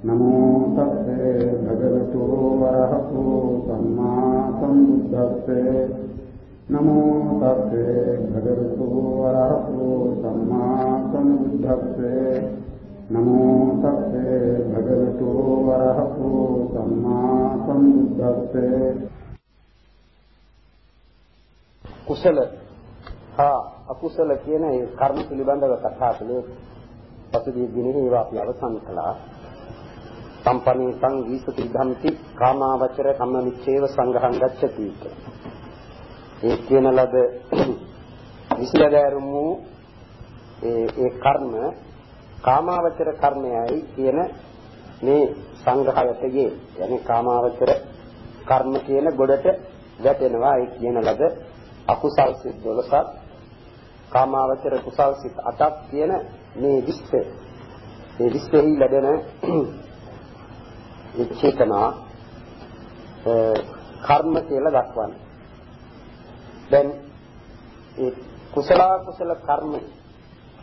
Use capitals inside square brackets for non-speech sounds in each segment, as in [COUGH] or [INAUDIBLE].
නමෝ තස්සේ භගවතු වරහතු සම්මා සම්බුද්දස්සේ නමෝ තස්සේ භගවතු වරහතු සම්මා සම්බුද්දස්සේ නමෝ තස්සේ භගවතු වරහතු සම්මා සම්බුද්දස්සේ කුසල හා අකුසල කියන ඒ කර්ම පිළිබඳව කතා කළේ පසුගිය දිනේ ඒවා අපි අවසන් කළා. සම්පන්නී සංගීසති ධම්ති කාමාවචර කම්ම නිච්ඡේව සංඝං ගච්ඡති ඒ කියන ලද [CLEARS THROAT] විසිරදෑරුම් වූ ඒ ඒ කර්ම කාමාවචර කර්මයයි කියන මේ සංඝහයතගේ yani කාමාවචර කර්ම කියන ගොඩට වැටෙනවා ඒ කියන ලද අකුසල් සිත් 12ක් කාමාවචර කුසල් සිත් 8ක් කියන මේ විස්තර. මේ විස්තරෙහි ලැබෙන ඒ චේතනා කර්ම කියලා දක්වන්නේ. දැන් ඒ කුසල කුසල කර්ම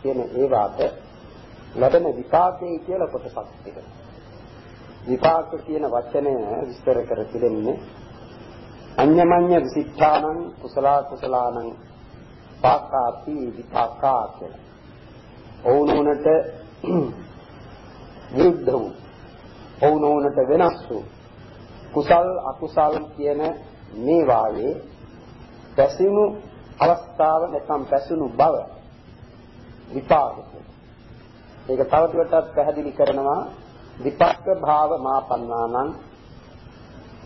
කියන ඒවාට ලැබෙන විපාකේ කියලා කොටසක් තිබෙනවා. විපාක කියන වචනය විස්තර කර තිබෙන්නේ අඤ්ඤමඤ්ඤ විසිට්ඨානං කුසල කුසලානං පාකාති විපාකා කියලා. ඕනෝනට විරුද්ධ වූ ඔවුනොවුනට වෙනස් වූ කුසල් අකුසල් කියන මේ වායේ පැසුණු අවස්ථාව නැත්නම් පැසුණු බව විපාක. ඒක තව ටිකටත් පැහැදිලි කරනවා. විපක්ක භාව මාපන්නානං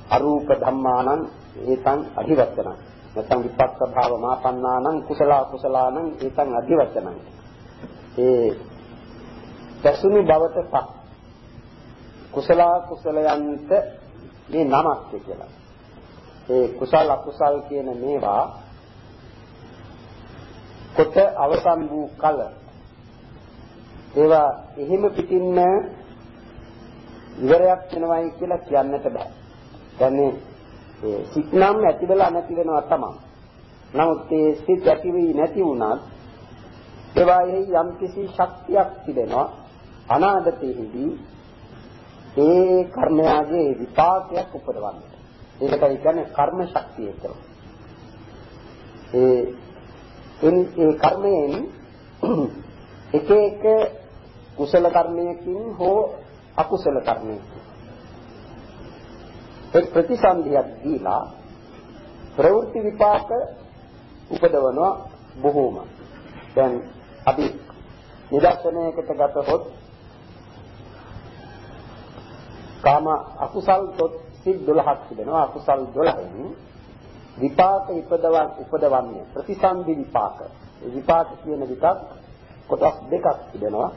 අරූප ධම්මානං ඒතං අධිවචනං නැත්නම් විපක්ක භාව මාපන්නානං කුසල කුසලානං ඒතං අධිවචනං ඒ පැසුණු බවට පත් කුසල කුසලයන්ට මේ නමක් කියලා. ඒ කුසල අකුසල් කියන මේවා කොට අවසන් වූ කල ඒවා එහෙම පිටින්ම ඉවරයක් වෙනවයි කියලා කියන්නට බෑ. කියන්නේ ඒ සිත් නම් ඇති වෙලා නැති වෙනවා තමයි. නමුත් ඒ සිත් ඇති වෙයි නැති වුණත් ඒවාෙහි යම්කිසි ශක්තියක් තිබෙනවා. අනාගතයේදී ඒ කර්මයාගේ විපාකයක් උපදවන්නේ. ඒකයි කියන්නේ කර්ම ශක්තිය කියලා. ඒ ඒ කර්මයෙන් [CLEARS THROAT] එක එක කුසල කර්මයකින් හෝ අකුසල කර්මයකින් එක් ප්‍රතිසන්දියක් දීලා ප්‍රවෘත්ති විපාක උපදවනවා බොහෝම. දැන් අපි නිදර්ශනයකට ගතහොත් කාම අකුසල් සිත් 12ක් තිබෙනවා. අකුසල් 12න් විපාක ඉපදවන් උපදවන්නේ ප්‍රතිසන්දි විපාක. ඒ විපාක කියන විපාක කොටස් දෙකක් තිබෙනවා.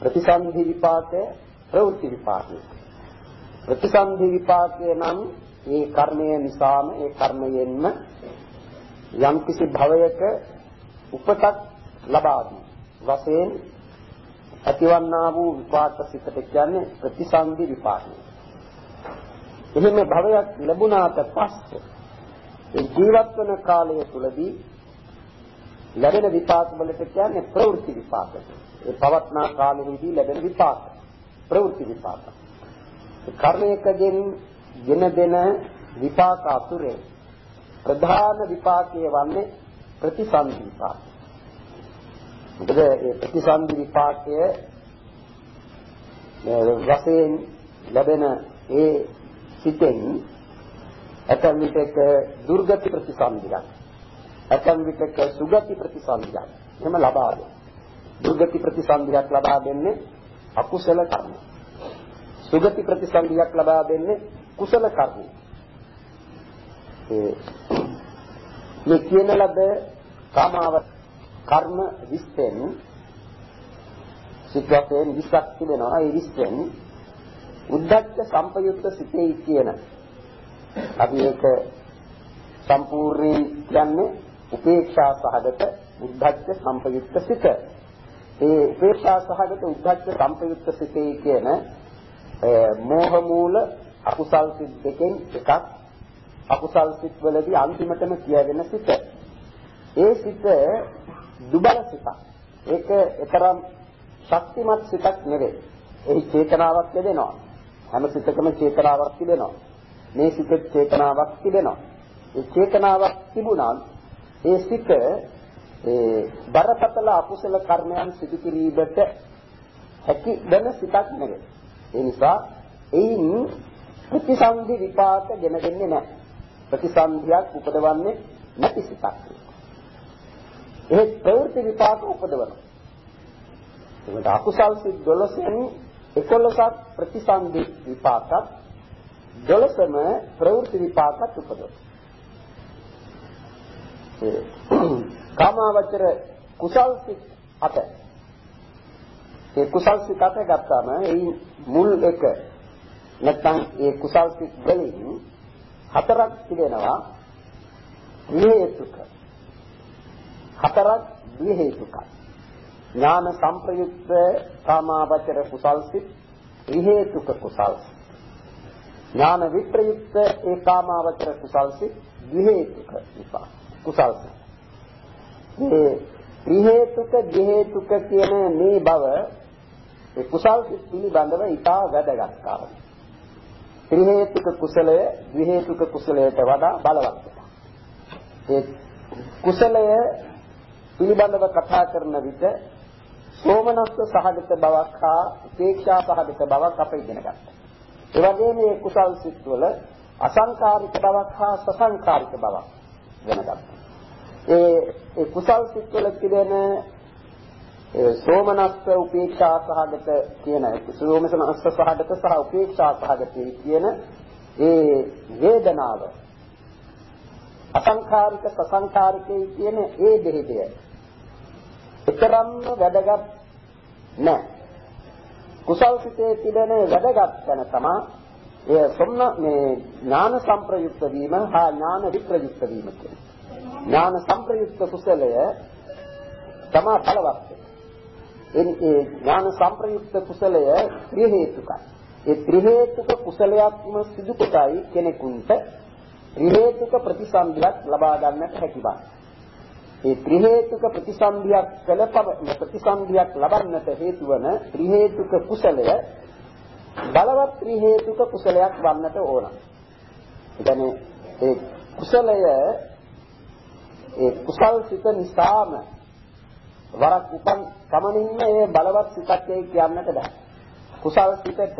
ප්‍රතිසන්දි විපාකය ප්‍රවෘත්ති විපාකය. ප්‍රතිසන්දි විපාකය නම් ඒ කර්මය නිසාම ඒ කර්මයෙන්ම යම්කිසි භවයක උපතක් ලබා දී. වශයෙන් ඇතිවන්නා වූ විපාක සිතට කියන්නේ ප්‍රතිසන්දි විපාකය එහෙම භවයක් ලැබුණාට පස්සේ ඒ ජීවත් වන කාලය තුලදී ලැබෙන විපාක වලට කියන්නේ ප්‍රවෘත්ති විපාක. ඒ පවත්නා කාලෙහිදී ලැබෙන විපාක. ප්‍රවෘත්ති විපාක. කර්මයකගෙන් ගෙන දෙන විපාක අතුරේ ප්‍රධාන විපාකයේ වන්නේ ප්‍රතිසන්දි විපාක. මොකද ඒ ප්‍රතිසන්දි විපාකය වශයෙන් ලැබෙන ඒ සිතෙන් ඇතම් විටක දුර්ගති ප්‍රතිසන්දියක් ඇතම් විටක සුගති ප්‍රතිසන්දියක්. එහෙම ලබා දෙනවා දුර්ගති ප්‍රතිසන්දියක් ලබා දෙන්නේ අකුසල කර්ම. සුගති ප්‍රතිසන්දියක් ලබා දෙන්නේ කුසල කර්ම. මේ කියන ලද කාමාව කර්ම විස්තෙන් සිත්යෙන් විස්සක් තිබෙනවා ඒ විස්තෙන් උද්දච්ච සම්පයුක්ත සිතේ කියන අපි ඒක සම්පූර්ණයෙන් කියන්නේ උපේක්ෂා සහගත උද්දච්ච සම්පයුක්ත සිත. ඒ උපේක්ෂා සහගත උද්දච්ච සම්පයුක්ත සිතේ කියන මෝහ මූල අකුසල් සිත් දෙකෙන් එකක් අකුසල් සිත් වලදී අන්තිමටම කියවෙන සිත. ඒ සිත දුබල සිතක්. ඒක තරම් ශක්තිමත් සිතක් නෙවෙයි. එහි චේතනාවක් යෙදෙනවා. හැම සිතකම චේතනාවක් තිබෙනවා. මේ සිතේ චේතනාවක් තිබෙනවා. ඒ චේතනාවක් තිබුණා ඒ සිත ඒ බරපතල අකුසල කර්මයන් සිදු කිරීමට හැකි වෙන සිතක් නෙවෙයි. ඒ නිසා එයින් ප්‍රතිසන්දි විපාක ගෙන දෙන්නේ නැහැ. ප්‍රතිසන්දියක් උපදවන්නේ නැති සිතක්. ඒ ප්‍රවෘත්ති විපාක උපදවනවා. ඒකට අකුසල් සිත් 12න් 11ක් ප්‍රතිසන්දි විපාකත් 12ම ප්‍රවෘත්ති විපාකත් උපදවනවා. කාමාවචර කුසල් සිත් අට ඒ කුසල් සිත් අට ගත්තාම ඒ මුල් එක නැත්නම් ඒ කුසල් සිත් වලින් හතරක් තිබෙනවා හේතුක හතරක් ද්වි හේතුක ඥාන සංප්‍රයුක්ත කාමාවචර කුසල් සිත් ත්‍රි හේතුක කුසල් ඥාන විප්‍රයුක්ත ඒ කාමාවචර කුසල් සිත් ද්වි හේතුක විපාක කුසල් සිත් මේ ත්‍රි හේතුක ද්වි හේතුක කියන මේ බව ඒ කුසල් සිත් පිළිබඳව ඊටා වැදගත් කාරණා. ත්‍රි හේතුක කුසලය ද්වි හේතුක කුසලයට වඩා බලවත්. ඒ කුසලය පිළිබඳව කතා කරන විට සෝමනස්ස සහගත බවක් හා උපේක්ෂා සහගත බවක් අප ඉගෙන ගන්නවා. ඒ වගේම මේ කුසල් සිත් වල අසංකාරික බවක් හා සසංකාරික බවක් වෙනගන්නවා. ඒ ඒ කුසල් සිත් වල තිබෙන ඒ සෝමනස්ස උපේක්ෂා සහගත කියන සෝමනස්ස සහගත සහ උපේක්ෂා සහගත කියන ඒ වේදනාව අසංඛාරික සසංඛාරිකයි කියන ඒ දෙහිතය එතරම්ම වැදගත් නැහැ කුසල් සිතේ තිබෙන වැදගත් තැන තමයි එය සොම්න මේ ඥාන සංප්‍රයුක්ත වීම හා ඥාන විප්‍රයුක්ත වීම කියන්නේ. ඥාන සංප්‍රයුක්ත කුසලය තමා බලවත්. ඒ ඥාන සංප්‍රයුක්ත කුසලය ත්‍රි හේතුකයි. ඒ ත්‍රි හේතුක කුසලයක්ම සිදු කොටයි කෙනෙකුට ත්‍රි හේතුක ප්‍රතිසන්දියක් ලබා ගන්නට හැකියි. ඒ ත්‍රි හේතුක ප්‍රතිසන්දියක් කළපව ප්‍රතිසන්දියක් ලබන්නට හේතු වන ත්‍රි හේතුක කුසලය බලවත් ත්‍රි හේතුක කුසලයක් වන්නට ඕන. ඒ කියන්නේ ඒ කුසලය ඒ කුසල් සිත නිසාම වරක් උපන් කමනින්ම ඒ බලවත් සිතක් ඒ කියන්නට බෑ. කුසල් සිතට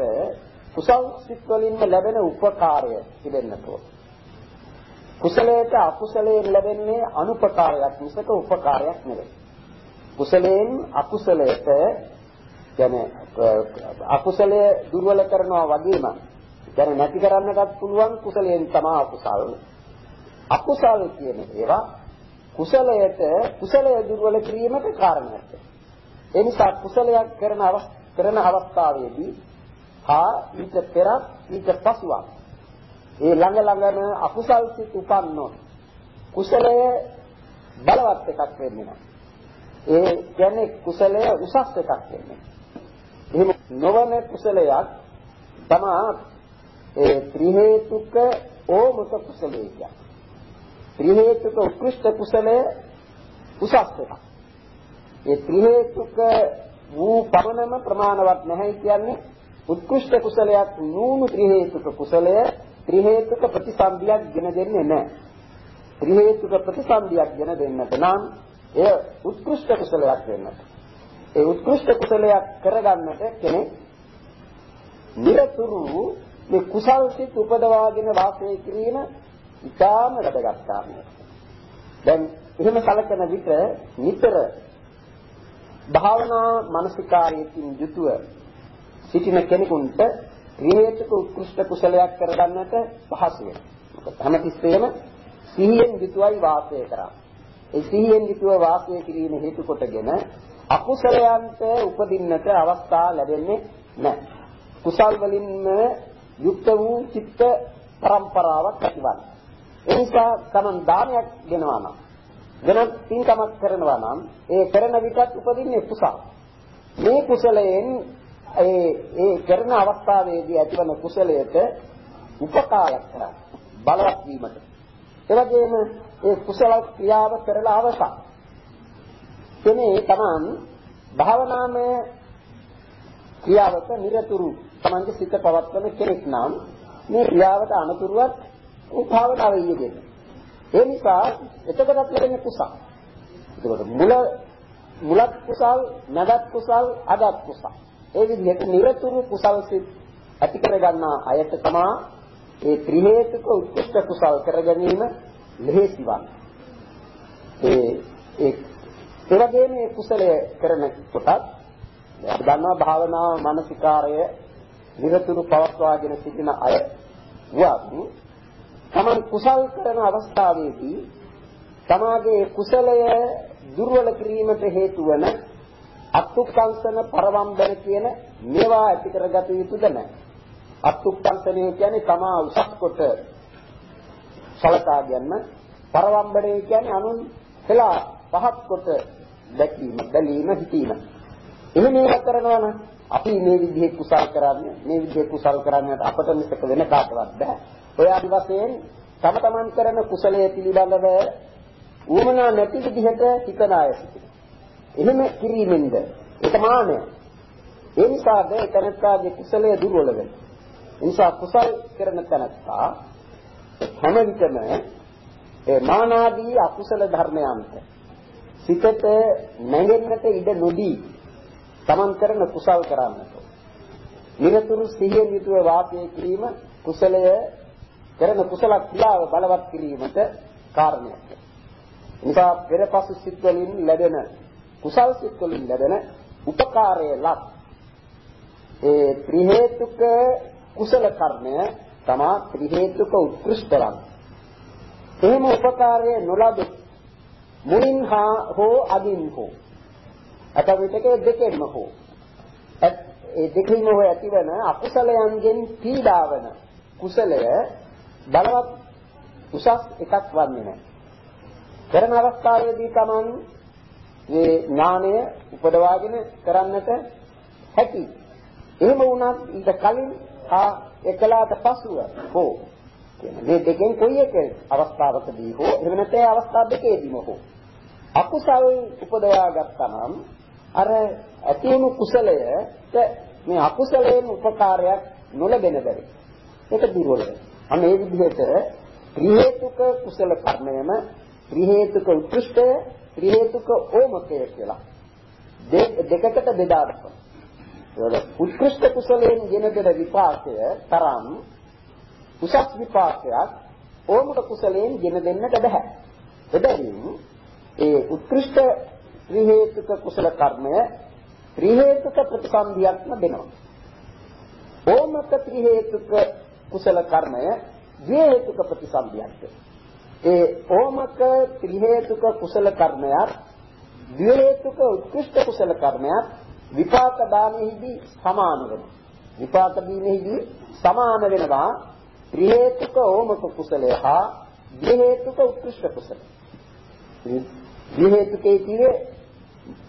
කුසල් සිත් වලින්ම ලැබෙන උපකාරය තිබෙන්නට ඕන. කුසලයට අකුසලයෙන් ලැබෙන්නේ අනුපකාරයක් මිසක උපකාරයක් නෙවෙයි. කුසලයෙන් අකුසලයට කියන්නේ අකුසලය දුර්වල කරනවා වගේම කියන්නේ නැති කරන්නටත් පුළුවන් කුසලයෙන් තමයි අකුසල්. අකුසල් කියන ඒවා කුසලයට කුසලය දුර්වල කිරීමට කාරණයක්. ඒ නිසා කුසලයක් කරන කරන අවස්ථාවේදී හා ඊට පෙර ඊට පසුව ඒ ළඟ ළඟම අකුසල් සිත් උපන්නොත් කුසලය බලවත් එකක් වෙන්නේ නැහැ. ඒ කියන්නේ කුසලය උසස් එකක් වෙන්නේ. එහෙම නොවන කුසලයක් තමා ඒ ත්‍රි හේතුක ඕමක කුසලයේ කියන්නේ. ත්‍රි හේතුක උත්කෘෂ්ඨ කුසලය උසස් එකක්. ඒ ත්‍රි හේතුක වූ පමණම ප්‍රමාණවත් නැහැ කියන්නේ උත්කෘෂ්ඨ කුසලයක් නූනු ත්‍රි හේතුක කුසලය ත්‍රි හේතුක ප්‍රතිසන්දියක් ගෙන දෙන්නේ නැහැ. ත්‍රි හේතුක ප්‍රතිසන්දියක් ගෙන දෙන්නට නම් එය උත්කෘෂ්ඨ කුසලයක් වෙන්නට. ඒ උත්කෘෂ්ඨ කුසලයක් කරගන්නට කෙනෙක් නිරතුරු මේ කුසල් සිත් උපදවාගෙන වාසය කිරීම ඉතාම වැදගත් කාරණයක්. දැන් එහෙම සැලකන විට නිතර භාවනා මානසිකාරයකින් යුතුව සිටින කෙනෙකුට ක්‍රියාත්මක උත්කෘෂ්ඨ කුසලයක් කරගන්නට පහසු වෙනවා. මොකද හැමතිස්සෙම සිහියෙන් යුතුවයි වාසය කරන්නේ. ඒ සිහියෙන් යුතුව වාසය කිරීම හේතු කොටගෙන අකුසලයන්ට උපදින්නට අවස්ථා ලැබෙන්නේ නැහැ. කුසල් වලින්ම යුක්ත වූ චිත්ත පරම්පරාවක් ඇතිවන්නේ. ඒ නිසා තමන් දානයක් දෙනවා නම් වෙනත් පින්කමක් කරනවා නම් ඒ කරන විටත් උපදින්නේ කුසල. මේ කුසලයෙන් ඒ ඒ කරන අවස්ථාවේදී ඇතිවන කුසලයට උපකාරයක් කරා බලවත් වීමට. ඒ වගේම ඒ කුසල ක්‍රියාව කරලා අවසන්. එනේ තමන් භාවනාමය ක්‍රියාවක නිරතුරු තමන්ගේ සිත පවත්වන කෙනෙක් නම් මේ ක්‍රියාවට අනුතුරුවත් ඒ භාවනාවේ යෙදෙන්නේ. ඒ නිසා එතකොටත් ලැබෙන කුසල. එතකොට මුල මුලත් කුසල්, නැදත් කුසල්, අදත් කුසල්. ඒ විදිහට නිරතුරු කුසල් සිත් ඇති කර ගන්නා අයට තමා ඒ ත්‍රි හේතුක උත්කෘෂ්ඨ කුසල් කර ගැනීම ලෙහෙසි වන්නේ. ඒ ඒ ඒ වගේම මේ කුසලය කරන කොටත් අපි දන්නවා භාවනා මානසිකාරය නිරතුරු පවත්වාගෙන සිටින අය වුවත් තමන් කුසල් කරන අවස්ථාවේදී තමාගේ කුසලය දුර්වල කිරීමට හේතු වන අත්ුක්කංශන පරවම්බන කියන මේවා ඇති කරගත යුතුද නැහැ. අත්ුක්කංශනය කියන්නේ තමා උසස් කොට සලකා ගැනීම පරවම්බනේ කියන්නේ අනුන් කියලා පහත් කොට දැකීම, බැලීම, හිතීම. එහෙම ඒවා කරනවා නම් අපි මේ විදිහේ කුසල් කරන්නේ, මේ විදිහේ කුසල් කරන්නට අපට මිසක වෙන කාටවත් බෑ. ඔය ආදි වශයෙන් තම තමන් කරන කුසලයේ පිළිබඳව ඌමනා නැති විදිහට හිතන අය සිටිනවා. එහෙම කිරීමෙන්ද ඒක මානය. ඒ නිසාද තනත්තාගේ කුසලයේ දුර්වල වෙනවා. ඒ නිසා කුසල් කරන තනත්තා හැම විටම ඒ මානාදී අකුසල ධර්මයන්ට සිතට නැගෙන්නට ඉඩ නොදී තමන් කරන කුසල් කරන්නට. නිරතුරු සිහියෙන් යුතුව වාසය කිරීම කුසලය කරන කුසල ක්‍රියාව බලවත් කිරීමට කාරණයක්. නිසා පෙරපසු සිත් වලින් ලැබෙන කුසල් සිත් වලින් ලැබෙන උපකාරයේ ලක් ඒ ත්‍රි හේතුක කුසල කර්මය තමා ත්‍රි හේතුක උත්කෘෂ්ඨලක්. එහෙම උපකාරයේ නොලබෙ මුලින් හා හෝ අදින් හෝ අතවිතක දෙකෙන්ම හෝ ඒ දෙකෙන්ම හෝ ඇතිවන අකුසලයන්ගෙන් පීඩාවන කුසලය බලවත් උසස් එකක් වන්නේ නැහැ. කරන අවස්ථාවේදී Taman මේ ඥානය උපදවාගෙන කරන්නට හැකි. එහෙම වුණත් ඊට කලින් ආ එකලාට පසුව හෝ මේ දෙකෙන් කොයි එක අවස්ථාවකදී හෝ එහෙම නැත්නම් අවස්ථා දෙකේදීම හෝ අකුසල් උපදවා ගත්තනම් අර ඇති වුණු කුසලයට මේ අකුසලයෙන් උපකාරයක් නොලැබෙන බැරි. ඒක දුර්වල වෙනවා. අන්න ඒ විදිහට ත්‍රි හේතුක කුසල කර්මයම ත්‍රි හේතුක උත්කෘෂ්ඨය ත්‍රි හේතුක ඕමකය කියලා දෙකකට බෙදා දක්වනවා. ඒක උත්කෘෂ්ඨ කුසලයෙන් ගෙන දෙන විපාකය තරම් උසස් විපාකයක් ඕමක කුසලයෙන් ගෙන දෙන්නට බෑ. එබැවින් ඒ උත්කෘෂ්ඨ ත්‍රි හේතුක කුසල කර්මය ත්‍රි හේතුක ප්‍රතිසන්දියක්ම දෙනවා. ඕමක ත්‍රි හේතුක කුසල කර්මය ද්වේ හේතුක ප්‍රතිසන්දියක්. ඒ ඕමක ත්‍රි හේතුක කුසල කර්මයක් ද්වේ හේතුක උත්කෘෂ්ඨ කුසල කර්මයක් විපාක දානෙහිදී සමාන වෙනවා. විපාක දීමේදී සමාන වෙනවා ත්‍රි හේතුක ඕමක කුසලය හා ද්වේ හේතුක උත්කෘෂ්ඨ කුසලය. ද්වේ හේතුකේ කියේ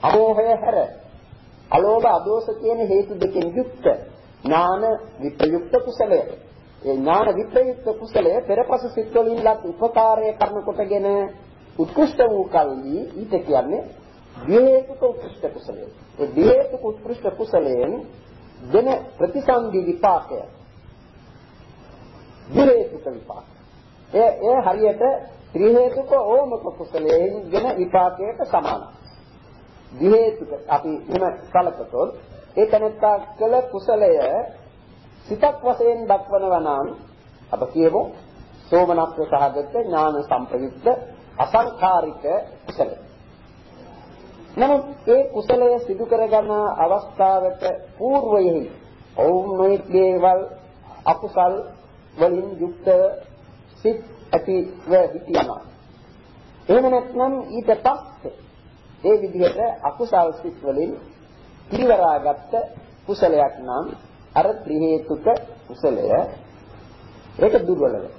අමෝහය හැර අලෝභ අදෝෂ කියන හේතු දෙකෙන් යුක්ත ඥාන විප්‍රයුක්ත කුසලය. ඒ ඥාන විප්‍රයුක්ත කුසලය පෙරපස සිත් වලින් ලත් උපකාරය කරන කොටගෙන උත්කෘෂ්ඨ වූ කල්හි ඊට කියන්නේ විහෙතුක උත්කෘෂ්ඨ කුසලය. ඒ විහෙතුක උත්කෘෂ්ඨ කුසලයෙන් දෙන ප්‍රතිසන්දි විපාකය. විහෙතුක විපාක. ඒ ඒ හරියට ත්‍රි හේතුක ඕමක කුසලයෙන් දෙන විපාකයට සමානයි. විහෙතුක අපි එහෙම කලකතොත් ඒ තනත්තා කළ කුසලය සිතක් වශයෙන් දක්වනවා නම් අප කියමු සෝමනස්ස සහගත ඥාන සම්ප්‍රයුක්ත අසංඛාරික කුසල. නමුත් ඒ කුසලය සිදු කරගන්න අවස්ථාවට పూర్වයෙහි ඔවුන් නොයෙක් දේවල් අකුසල් වලින් යුක්ත සිත් ඇතිව හිටියනවා. එහෙම නැත්නම් ඊට පස්සේ ඒ විදිහට අකුසල් සිත් වලින් පිරිවරාගත්ත කුසලයක් නම් අර ත්‍රි හේතුක කුසලය ඒක දුර්වල වෙනවා.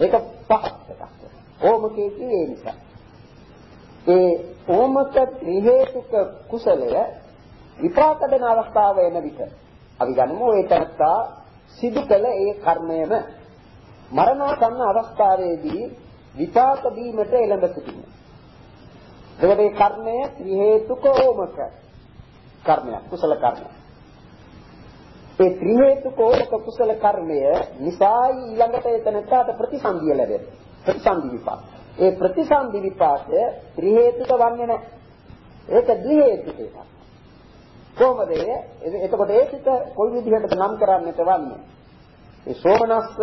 ඒක පහත් එකක්. ඕමකේ කියේ නිසා. ඒ ඕමක ත්‍රි හේතුක කුසලය විපාක දෙන අවස්ථාව එන විට අපි ගන්නමු ඒ තරත්තා සිදු කළ ඒ කර්මයම මරණාසන්න අවස්ථාවේදී විපාක දීමට එළඹ සිටිනවා. එතකොට මේ කර්මය ත්‍රි හේතුක ඕමක කර්මයක් කුසල කර්මයක්. ඒ ත්‍රි හේතුකෝක කුසල කර්මය නිසායි ඊළඟට එතනට ප්‍රතිසන්දිය ලැබෙන්නේ. ප්‍රතිසන්දි විපාක. ඒ ප්‍රතිසන්දි විපාකය ත්‍රි හේතුක වන්නේ නැහැ. ඒක ද්වි හේතුක එකක්. කොහොමද එතකොට ඒ සිත කොයි විදිහටද නම් කරන්නට වන්නේ? ඒ සෝමනස්ස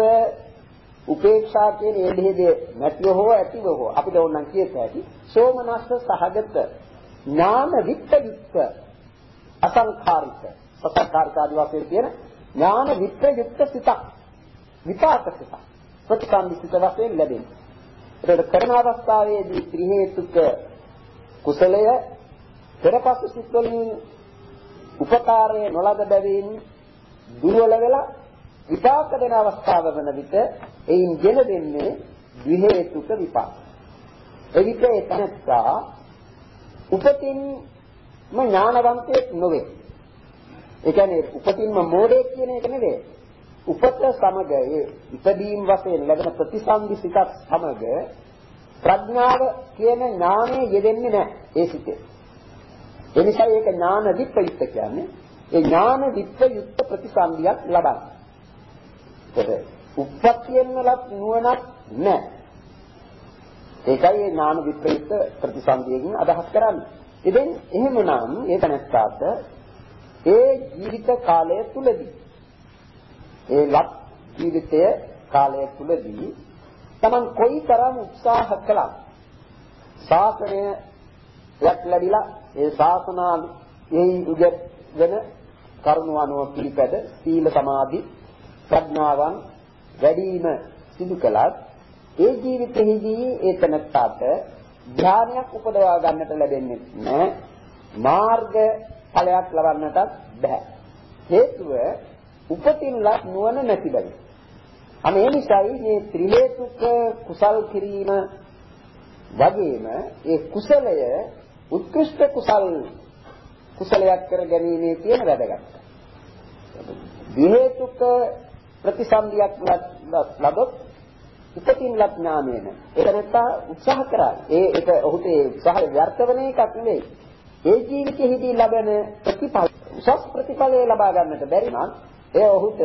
උපේක්ෂා කියන ඒ දෙහිදී නැතිව හෝ ඇතිව හෝ අපිට ඕනනම් කියත හැකි සෝමනස්ස සහගත ඥාන විත්‍යුක්ත අසංඛාරික අසංඛාරික ආදී වශයෙන් කියන ඥාන විත්‍යුක්ත සිතක් විපාක සිතක් ප්‍රතිසන්දිසිත වශයෙන් ලැබෙනවා. ඒකට කරන අවස්ථාවේදී ත්‍රි හේතුක කුසලය පෙරපසු සිත් වලින් උපකාරයේ නොලද බැවින් දුර්වල වෙලා විපාක දෙන අවස්ථාව වන විට එයින් ගෙන දෙන්නේ ද්වි හේතුක විපාක. එවිට ඒ තනත්තා උපතින්ම ඥානවන්තයෙක් නොවේ. ඒ කියන්නේ උපතින්ම මෝඩයෙක් කියන එක නෙවෙයි. උපත සමග ඒ ඉපදීම් වශයෙන් ලැබෙන ප්‍රතිසන්දි සිතක් සමග ප්‍රඥාව කියන ඥානය යෙදෙන්නේ නැහැ ඒ සිතේ. ඒ නිසා ඒක ඥාන විප්‍රයුක්ත කියන්නේ ඒ ඥාන විප්‍රයුක්ත ප්‍රතිසන්දියක් ලබන. ඒක උප්පත්තියෙන්ලත් නුවණක් නැහැ. ඒකයි ඒ ඥාන විප්‍රයුක්ත ප්‍රතිසන්දියෙන් අදහස් කරන්නේ. ඉතින් එහෙමනම් ඒක නැත්තාට ඒ ජීවිත කාලය තුලදී ඒ ලක් ජීවිතය කාලය තුලදී Taman කොයිතරම් උත්සාහ කළත් ශාසනය යක් ලැබිලා ඒ ශාසනාවෙහි උගත් වෙන කරුණ අනුව පිළිපැද සීල සමාධි ප්‍රඥාවන් වැඩිම සිදු කළත් ඒ ජීවිතෙහිදී ඒ තනත්තාට ඥානයක් උපදවා ගන්නට ලැබෙන්නේ නැහැ. මාර්ග ඵලයක් ලබන්නටත් බෑ හේතුව උපතින්ලත් නුවණ නැති බැරි අනේ නිසායි මේ ත්‍රි හේතුක කුසල් කිරීම වගේම ඒ කුසලය උත්කෘෂ්ඨ කුසල් කුසලයක් කර ගැනීමේ තියෙන වැදගත්කම. විහෙතුක ප්‍රතිසන්දියක් ලබොත් උපතින් ලබ් ඥානයන. ඒක නැත්තා උත්සාහ කරා. ඒ ඒක ඔහුට ඒ උත්සාහය ව්‍යර්ථ වෙන එකක් නෙවෙයි. ඒ ජීවිතයේදී ලබන ප්‍රතිඵල උසස් ප්‍රතිඵලය ලබා ගන්නට බැරි නම් එය ඔහුට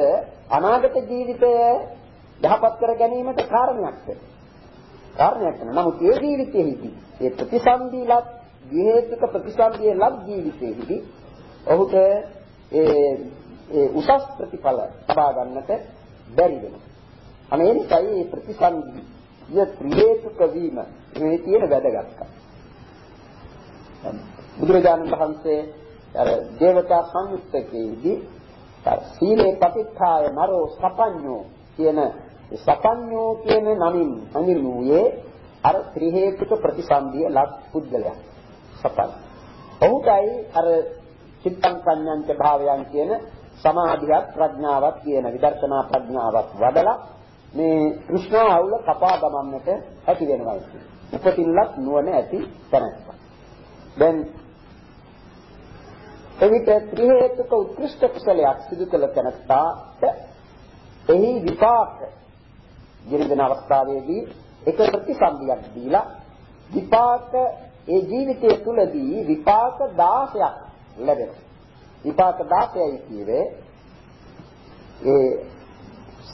අනාගත ජීවිතය යහපත් කර ගැනීමට කාරණයක් වෙනවා. කාරණයක් වෙනවා. නමුත් ඒ ජීවිතයේදී ඒ ප්‍රතිසන්දිලත් විහෙතුක ප්‍රතිසන්දියේ ලබ් ජීවිතයේදී ඔහුට ඒ ඒ උසස් ප්‍රතිඵල ලබා ගන්නට බැරි වෙනවා. අනේ ඒ නිසායි මේ ප්‍රතිසන්දිය ත්‍රිහේතුක වීම මේ තියෙන වැදගත්කම. බුදුරජාණන් වහන්සේ අර දේවතා සංයුත්තකයේදී සීලේ පතිත්ථාය නරෝ සපඤ්ඤෝ කියන සපඤ්ඤෝ කියන නමින් හඳුන්වුවේ අර ත්‍රි හේතුක ප්‍රතිසන්දිය ලක් පුද්ගලයා සපන්. ඔහුටයි අර චිත්තං සංඥාන්ත භාවයන් කියන සමාධියක් ප්‍රඥාවක් කියන විදර්ශනා ප්‍රඥාවක් වඩලා මේ કૃષ્ණ අවුල කපා දමන්නට ඇති වෙනවා උපතින්ලත් නුවණ ඇති තැනක්. දැන් එවිට ත්‍රි හේතුක උත්කෘෂ්ඨ කුසලයක් සිදු කළ තැනට එහි විපාක ජීවිතන අවස්ථාවේදී එක ප්‍රතිසන්දියක් දීලා විපාක ඒ ජීවිතය තුළදී විපාක 16ක් ලැබෙනවා. විපාක 16යි කියවේ ඒ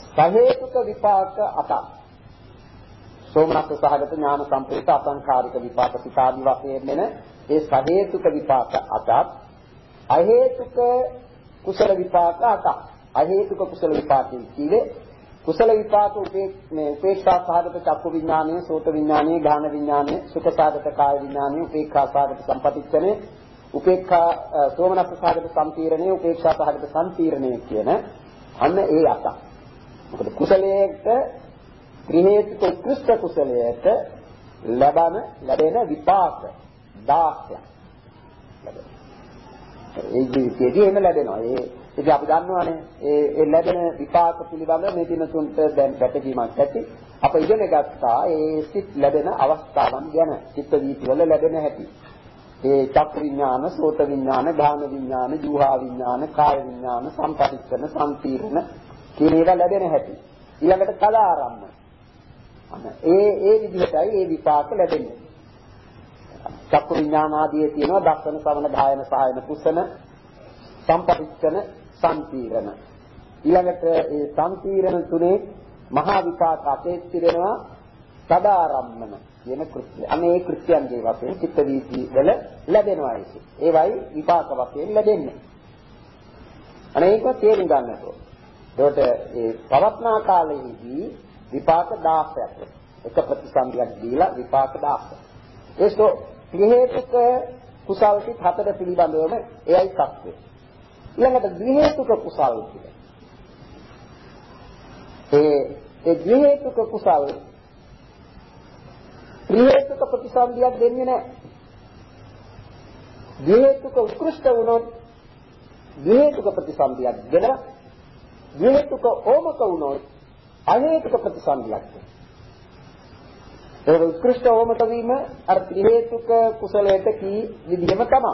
සහේතුක විපාක 8ක්. සෝමනස්ස සහගත ඥාන සම්ප්‍රේත අසංඛාරික විපාක පිටාදි වශයෙන් වෙන ඒ සහේතුක විපාක 8ක් අහේතුක කුසල විපාක 8ක්. අහේතුක කුසල විපාකයේ කියේ කුසල විපාක මේ උපේක්ෂා සහගත චක්කු විඥානය, සෝත විඥානය, ගාන විඥානය, සුඛ සහගත කාය විඥානය, උපේක්ඛා සහගත සම්පතිච්ඡනේ, උපේක්ඛා සෝමනස්ස සහගත සම්පීරණය, උපේක්ෂා සහගත සම්පීරණය කියන අන්න ඒ අත. මොකද කුසලයේට ත්‍රි හේතුක උත්කෘෂ්ඨ කුසලයට ලබන ලැබෙන විපාක 16ක්. ඒ ජීවිතයේදී එහෙම ලැබෙනවා. ඒ ඉතින් අපි දන්නවානේ ඒ ඒ ලැබෙන විපාක පිළිබඳ මේ දිනතුන්ට දැන් පැටදීමක් ඇති. අප ඉගෙන ගත්තා ඒ සිත් ලැබෙන අවස්ථාවන් ගැන චිත්ත වීතිවල ලැබෙන හැටි. ඒ චක්ක විඥාන, සෝත විඥාන, ධාන විඥාන, ජීවහා විඥාන, කාය විඥාන, සම්පටිච්ඡන, සම්පීර්ණ කියන ඒවා ලැබෙන හැටි. ඊළඟට කලාරම්ම. අන්න ඒ ඒ විදිහටයි ඒ විපාක ලැබෙන්නේ. චක්ක විඥාන ආදී තියෙනවා දස්සන, සවන, ධායන, සායන, කුසන, සම්පටිච්ඡන සම්පීරණ. ඊළඟට ඒ සම්පීරණ තුනේ මහා විපාක අතේ තිරෙනවා සදාරම්මන කියන කෘත්‍ය. අනේ ඒ කෘත්‍යයන්ගේ වශයෙන් චිත්ත වීති වල ලැබෙනවා ඒක. ඒවයි විපාක වශයෙන් ලැබෙන්නේ. අනේ ඒක තේරුම් ගන්නට ඕන. ඒකට ඒ පවත්නා කාලයේදී විපාක 16ක් එක ප්‍රතිසන්දියක් දීලා විපාක 16. ඒසෝ ත්‍රිහේතුක කුසල් සිත් හතර පිළිබඳවම එයයි සත්‍යය. ඊළඟට ද්විහේතුක කුසල් කියලා. ඒ ඒ ද්විහේතුක කුසල් ත්‍රිහේතුක ප්‍රතිසන්දියක් දෙන්නේ නැහැ. ද්විහේතුක උත්කෘෂ්ඨ වුණොත් ද්විහේතුක ප්‍රතිසන්දියක් දෙන ද්විහේතුක ඕමක වුණොත් අහේතුක ප්‍රතිසන්දියක් දෙන. ඒක උත්කෘෂ්ඨ ඕමක වීම අර ත්‍රිහේතුක කුසලයට කී විදිහම තමයි.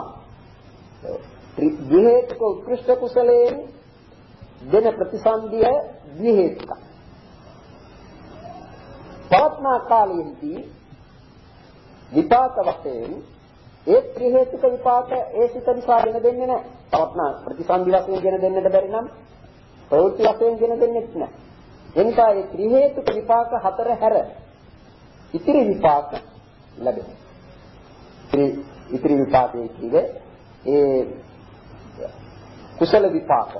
ද්විහේතුක උත්කෘෂ්ඨ කුසලයෙන් දෙන ප්‍රතිසන්දිය ද්විහේතුක. පවත්නා කාලයේදී විපාක වශයෙන් ඒ ත්‍රි හේතුක විපාක ඒ සිත නිසා ගෙන දෙන්නේ නැහැ. පවත්නා ප්‍රතිසන්දි වශයෙන් ගෙන දෙන්නට බැරි නම් ප්‍රවෘත්ති වශයෙන් ගෙන දෙන්නේ නැහැ. එනිසා ඒ ත්‍රි හේතුක විපාක හතර හැර ඉතිරි විපාක ලැබෙනවා. ඉතිරි ඉතිරි විපාකයේ කිව්වේ ඒ කුසල විපාක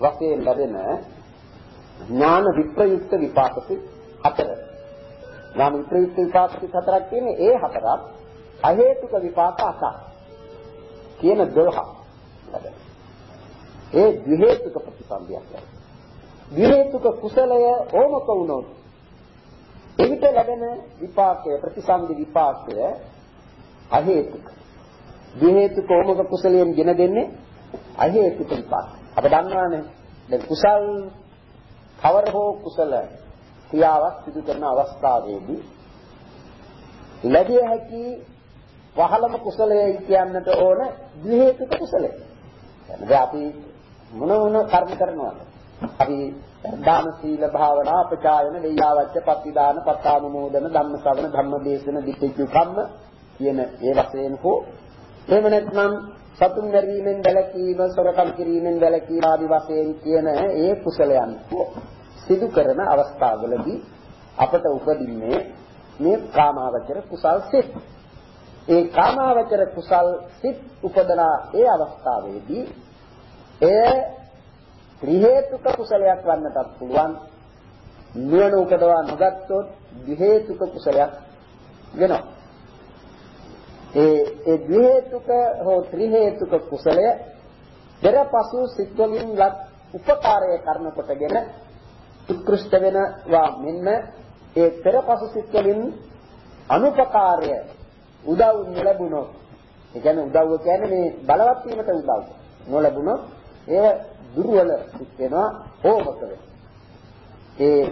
වශයෙන් ලැබෙන ඥාන විප්‍රයුක්ත විපාක හතර. ඥාන විප්‍රයුක්ත විපාක හතරක් තියෙන්නේ ඒ හතරක් අහේතුක විපාක අසක් කියන 12ක් ලැබෙනවා. ඒ ද්විහේතුක ප්‍රතිසන්දියක් ලැබෙනවා. ද්විහේතුක කුසලය ඕමක වුණොත් එවිට ලැබෙන විපාකය ප්‍රතිසන්දි විපාකය අහේතුක. ද්විහේතුක ඕමක කුසලයෙන් ගෙන දෙන්නේ අහේතුක විපාක. අප දන්නවානේ දැන් කුසල් කවර හෝ කුසල ක්‍රියාවක් සිදු කරන අවස්ථාවේදී ලැබිය හැකි පහළම කුසලයයි කියන්නට ඕන ද්විහේතුක කුසලය. දැන් අපි මොන මොන කර්ම කරනවද? අපි දාන සීල භාවනා අපචායන දෙයාවච්ච පත්තිදාන පත්තානුමෝදන ධම්ම ශ්‍රවණ ධම්ම දේශන දිට්ඨිචු කම්ම කියන ඒ වශයෙන් හෝ එහෙම නැත්නම් සතුන් මැරීමෙන් වැළකීම සොරකම් කිරීමෙන් වැළකීම ආදි වශයෙන් කියන ඒ කුසලයන් සිදු කරන අවස්ථාවලදී අපට උපදින්නේ මේ කාමාවචර කුසල් සිත්. ඒ කාමාවචර කුසල් සිත් උපදනා ඒ අවස්ථාවේදී එය ත්‍රි හේතුක කුසලයක් වන්නටත් පුළුවන්. නුවණ උපදවා නොගත්තොත් දි හේතුක කුසලයක් වෙනවා. ඒ ඒ දි හේතුක හෝ ත්‍රි හේතුක කුසලය පෙරපසු සිත් වලින් ලත් උපකාරය කරන කොටගෙන උත්කෘෂ්ඨ වෙනවා. මෙන්න ඒ පෙරපසු සිත් වලින් අනුපකාරය උදව් නොලැබුණොත් ඒ කියන්නේ උදව්ව කියන්නේ මේ බලවත් වීමට උදව් නොලැබුණොත් ඒ දුර්වල වෙනවා ඕමක වෙනවා ඒ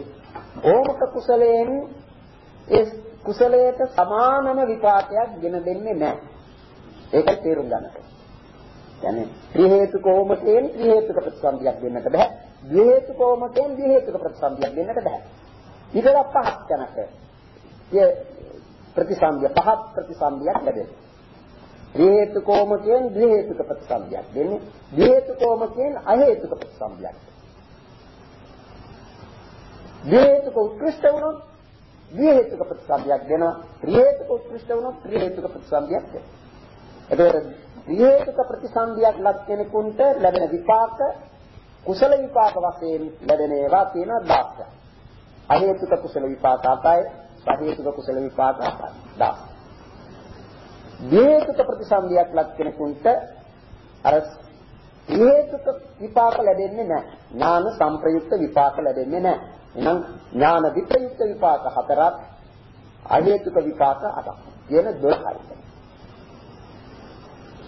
ඕමක කුසලයෙන් ඒ කුසලයට සමානම විපාකයක් ගෙන දෙන්නේ නැහැ. ඒකයි තේරුම් ගන්න කියන්නේ ත්‍රි හේතුක ඕමකයෙන් ත්‍රි හේතුක ප්‍රතිසන්දියක් දෙන්නට බෑ. ද්වි හේතුක ඕමකයෙන් ද්වි හේතුක ප්‍රතිසන්දියක් දෙන්නට බෑ. ඊට පහක් යනක ප්‍රතිසන්දිය පහත් ප්‍රතිසන්දියක් ලැබෙනවා. ත්‍රි හේතුකෝමකයෙන් ද්වි හේතුක ප්‍රතිසන්දියක් දෙන්නේ. ද්වි හේතුකෝමකයෙන් අ හේතුක ප්‍රතිසන්දියක්. ද්වි හේතුක උත්කෘෂ්ඨ වුණොත් ද්වි හේතුක ප්‍රතිසන්දියක් දෙනවා. ත්‍රි හේතුක උත්කෘෂ්ඨ වුණොත් ත්‍රි හේතුක ප්‍රතිසන්දියක් දෙනවා. එතකොට ත්‍රි හේතුක ප්‍රතිසන්දියක් ලක් කෙනෙකුට ලැබෙන විපාක කුසල විපාක වශයෙන් ලැබෙන ඒවා තියෙනවා 10ක්. අ හේතුක කුසල විපාක 7යි සහේතුක කුසල විපාක 10. දීහේතුක ප්‍රතිසන්දියක් ලක් කෙනෙකුට අර හේතුක විපාක ලැබෙන්නේ නැහැ. ඥාන සංප්‍රයුක්ත විපාක ලැබෙන්නේ නැහැ. එහෙනම් ඥාන විප්‍රයුක්ත විපාක හතරක් අහේතුක විපාක අටක්. කියන 12යි.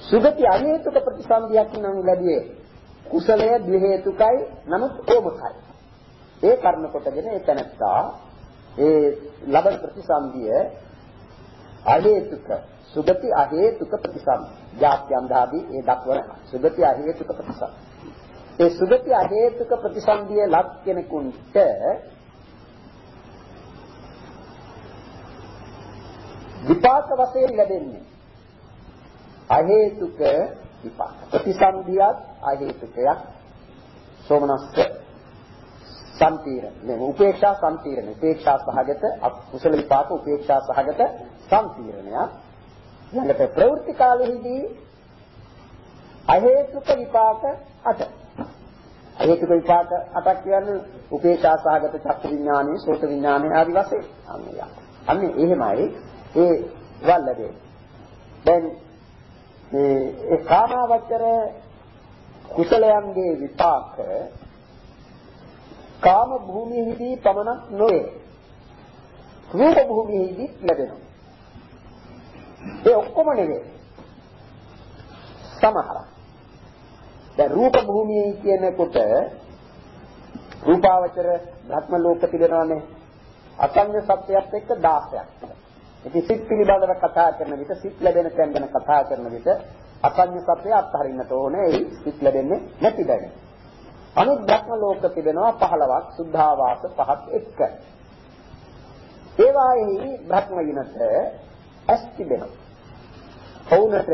සුගති අහේතුක ප්‍රතිසන්දියක් නම් ලැබුවේ කුසලය ද්වි හේතුකයි නමුත් ඕමකයි. ඒ කර්ම කොටගෙන ඒ තැනත්තා ඒ ලබන ප්‍රතිසන්දිය අහේතුක සුගති අහේතුක ප්‍රතිසන්දි. ජාත්‍යම් දාදී ඒ දක්වන සුගති අහේතුක ප්‍රතිසන්දි. ඒ සුගති අහේතුක ප්‍රතිසන්දිය ලක් කෙනෙකුට විපාක වශයෙන් ලැබෙන්නේ අහේතුක විපාක. ප්‍රතිසන්දියක් අහේතුකයක් සෝමනස්ස සම්පීරණ මේ උපේක්ෂා සම්පීරණ උපේක්ෂා සහගත කුසල විපාක උපේක්ෂා සහගත සම්පීරණය ළඟට ප්‍රවෘත්ති කාලෙහිදී අහේතුක විපාක අට. අහේතුක විපාක අටක් කියන්නේ උපේක්ෂා සහගත චක්කු විඥානයේ සෝත විඥානයේ ආදි වශයෙන්. අන්නේ අන්නේ එහෙමයි. ඒ වල්ලදී. දැන් මේ ඒ කාමාවචර කුසලයන්ගේ විපාක කාම භූමියේදී පමණක් නොවේ. රූප භූමියේදී ලැබෙනවා. ඒ ඔක්කොම නෙවෙයි සමහරක් දැන් රූප භූමියේ කියනකොට රූපාවචර භක්ම ලෝක පිළිරවන්නේ අසංඥ සත්‍යයත් එක්ක 16ක්. ඉතින් සිත් පිළිබඳව කතා කරන විට සිත් ලැබෙන තැන් ගැන කතා කරන විට අසංඥ සත්‍යය අත්හරින්නට ඕනේ. ඒ සිත් ලැබෙන්නේ නැති බැරි. අනුත් භක්ම ලෝක තිබෙනවා 15ක් සුද්ධාවාස පහක් එක්ක. ඒ වායේ භක්ම විනත ඇස් තිබෙනවා. ඔවුන්ට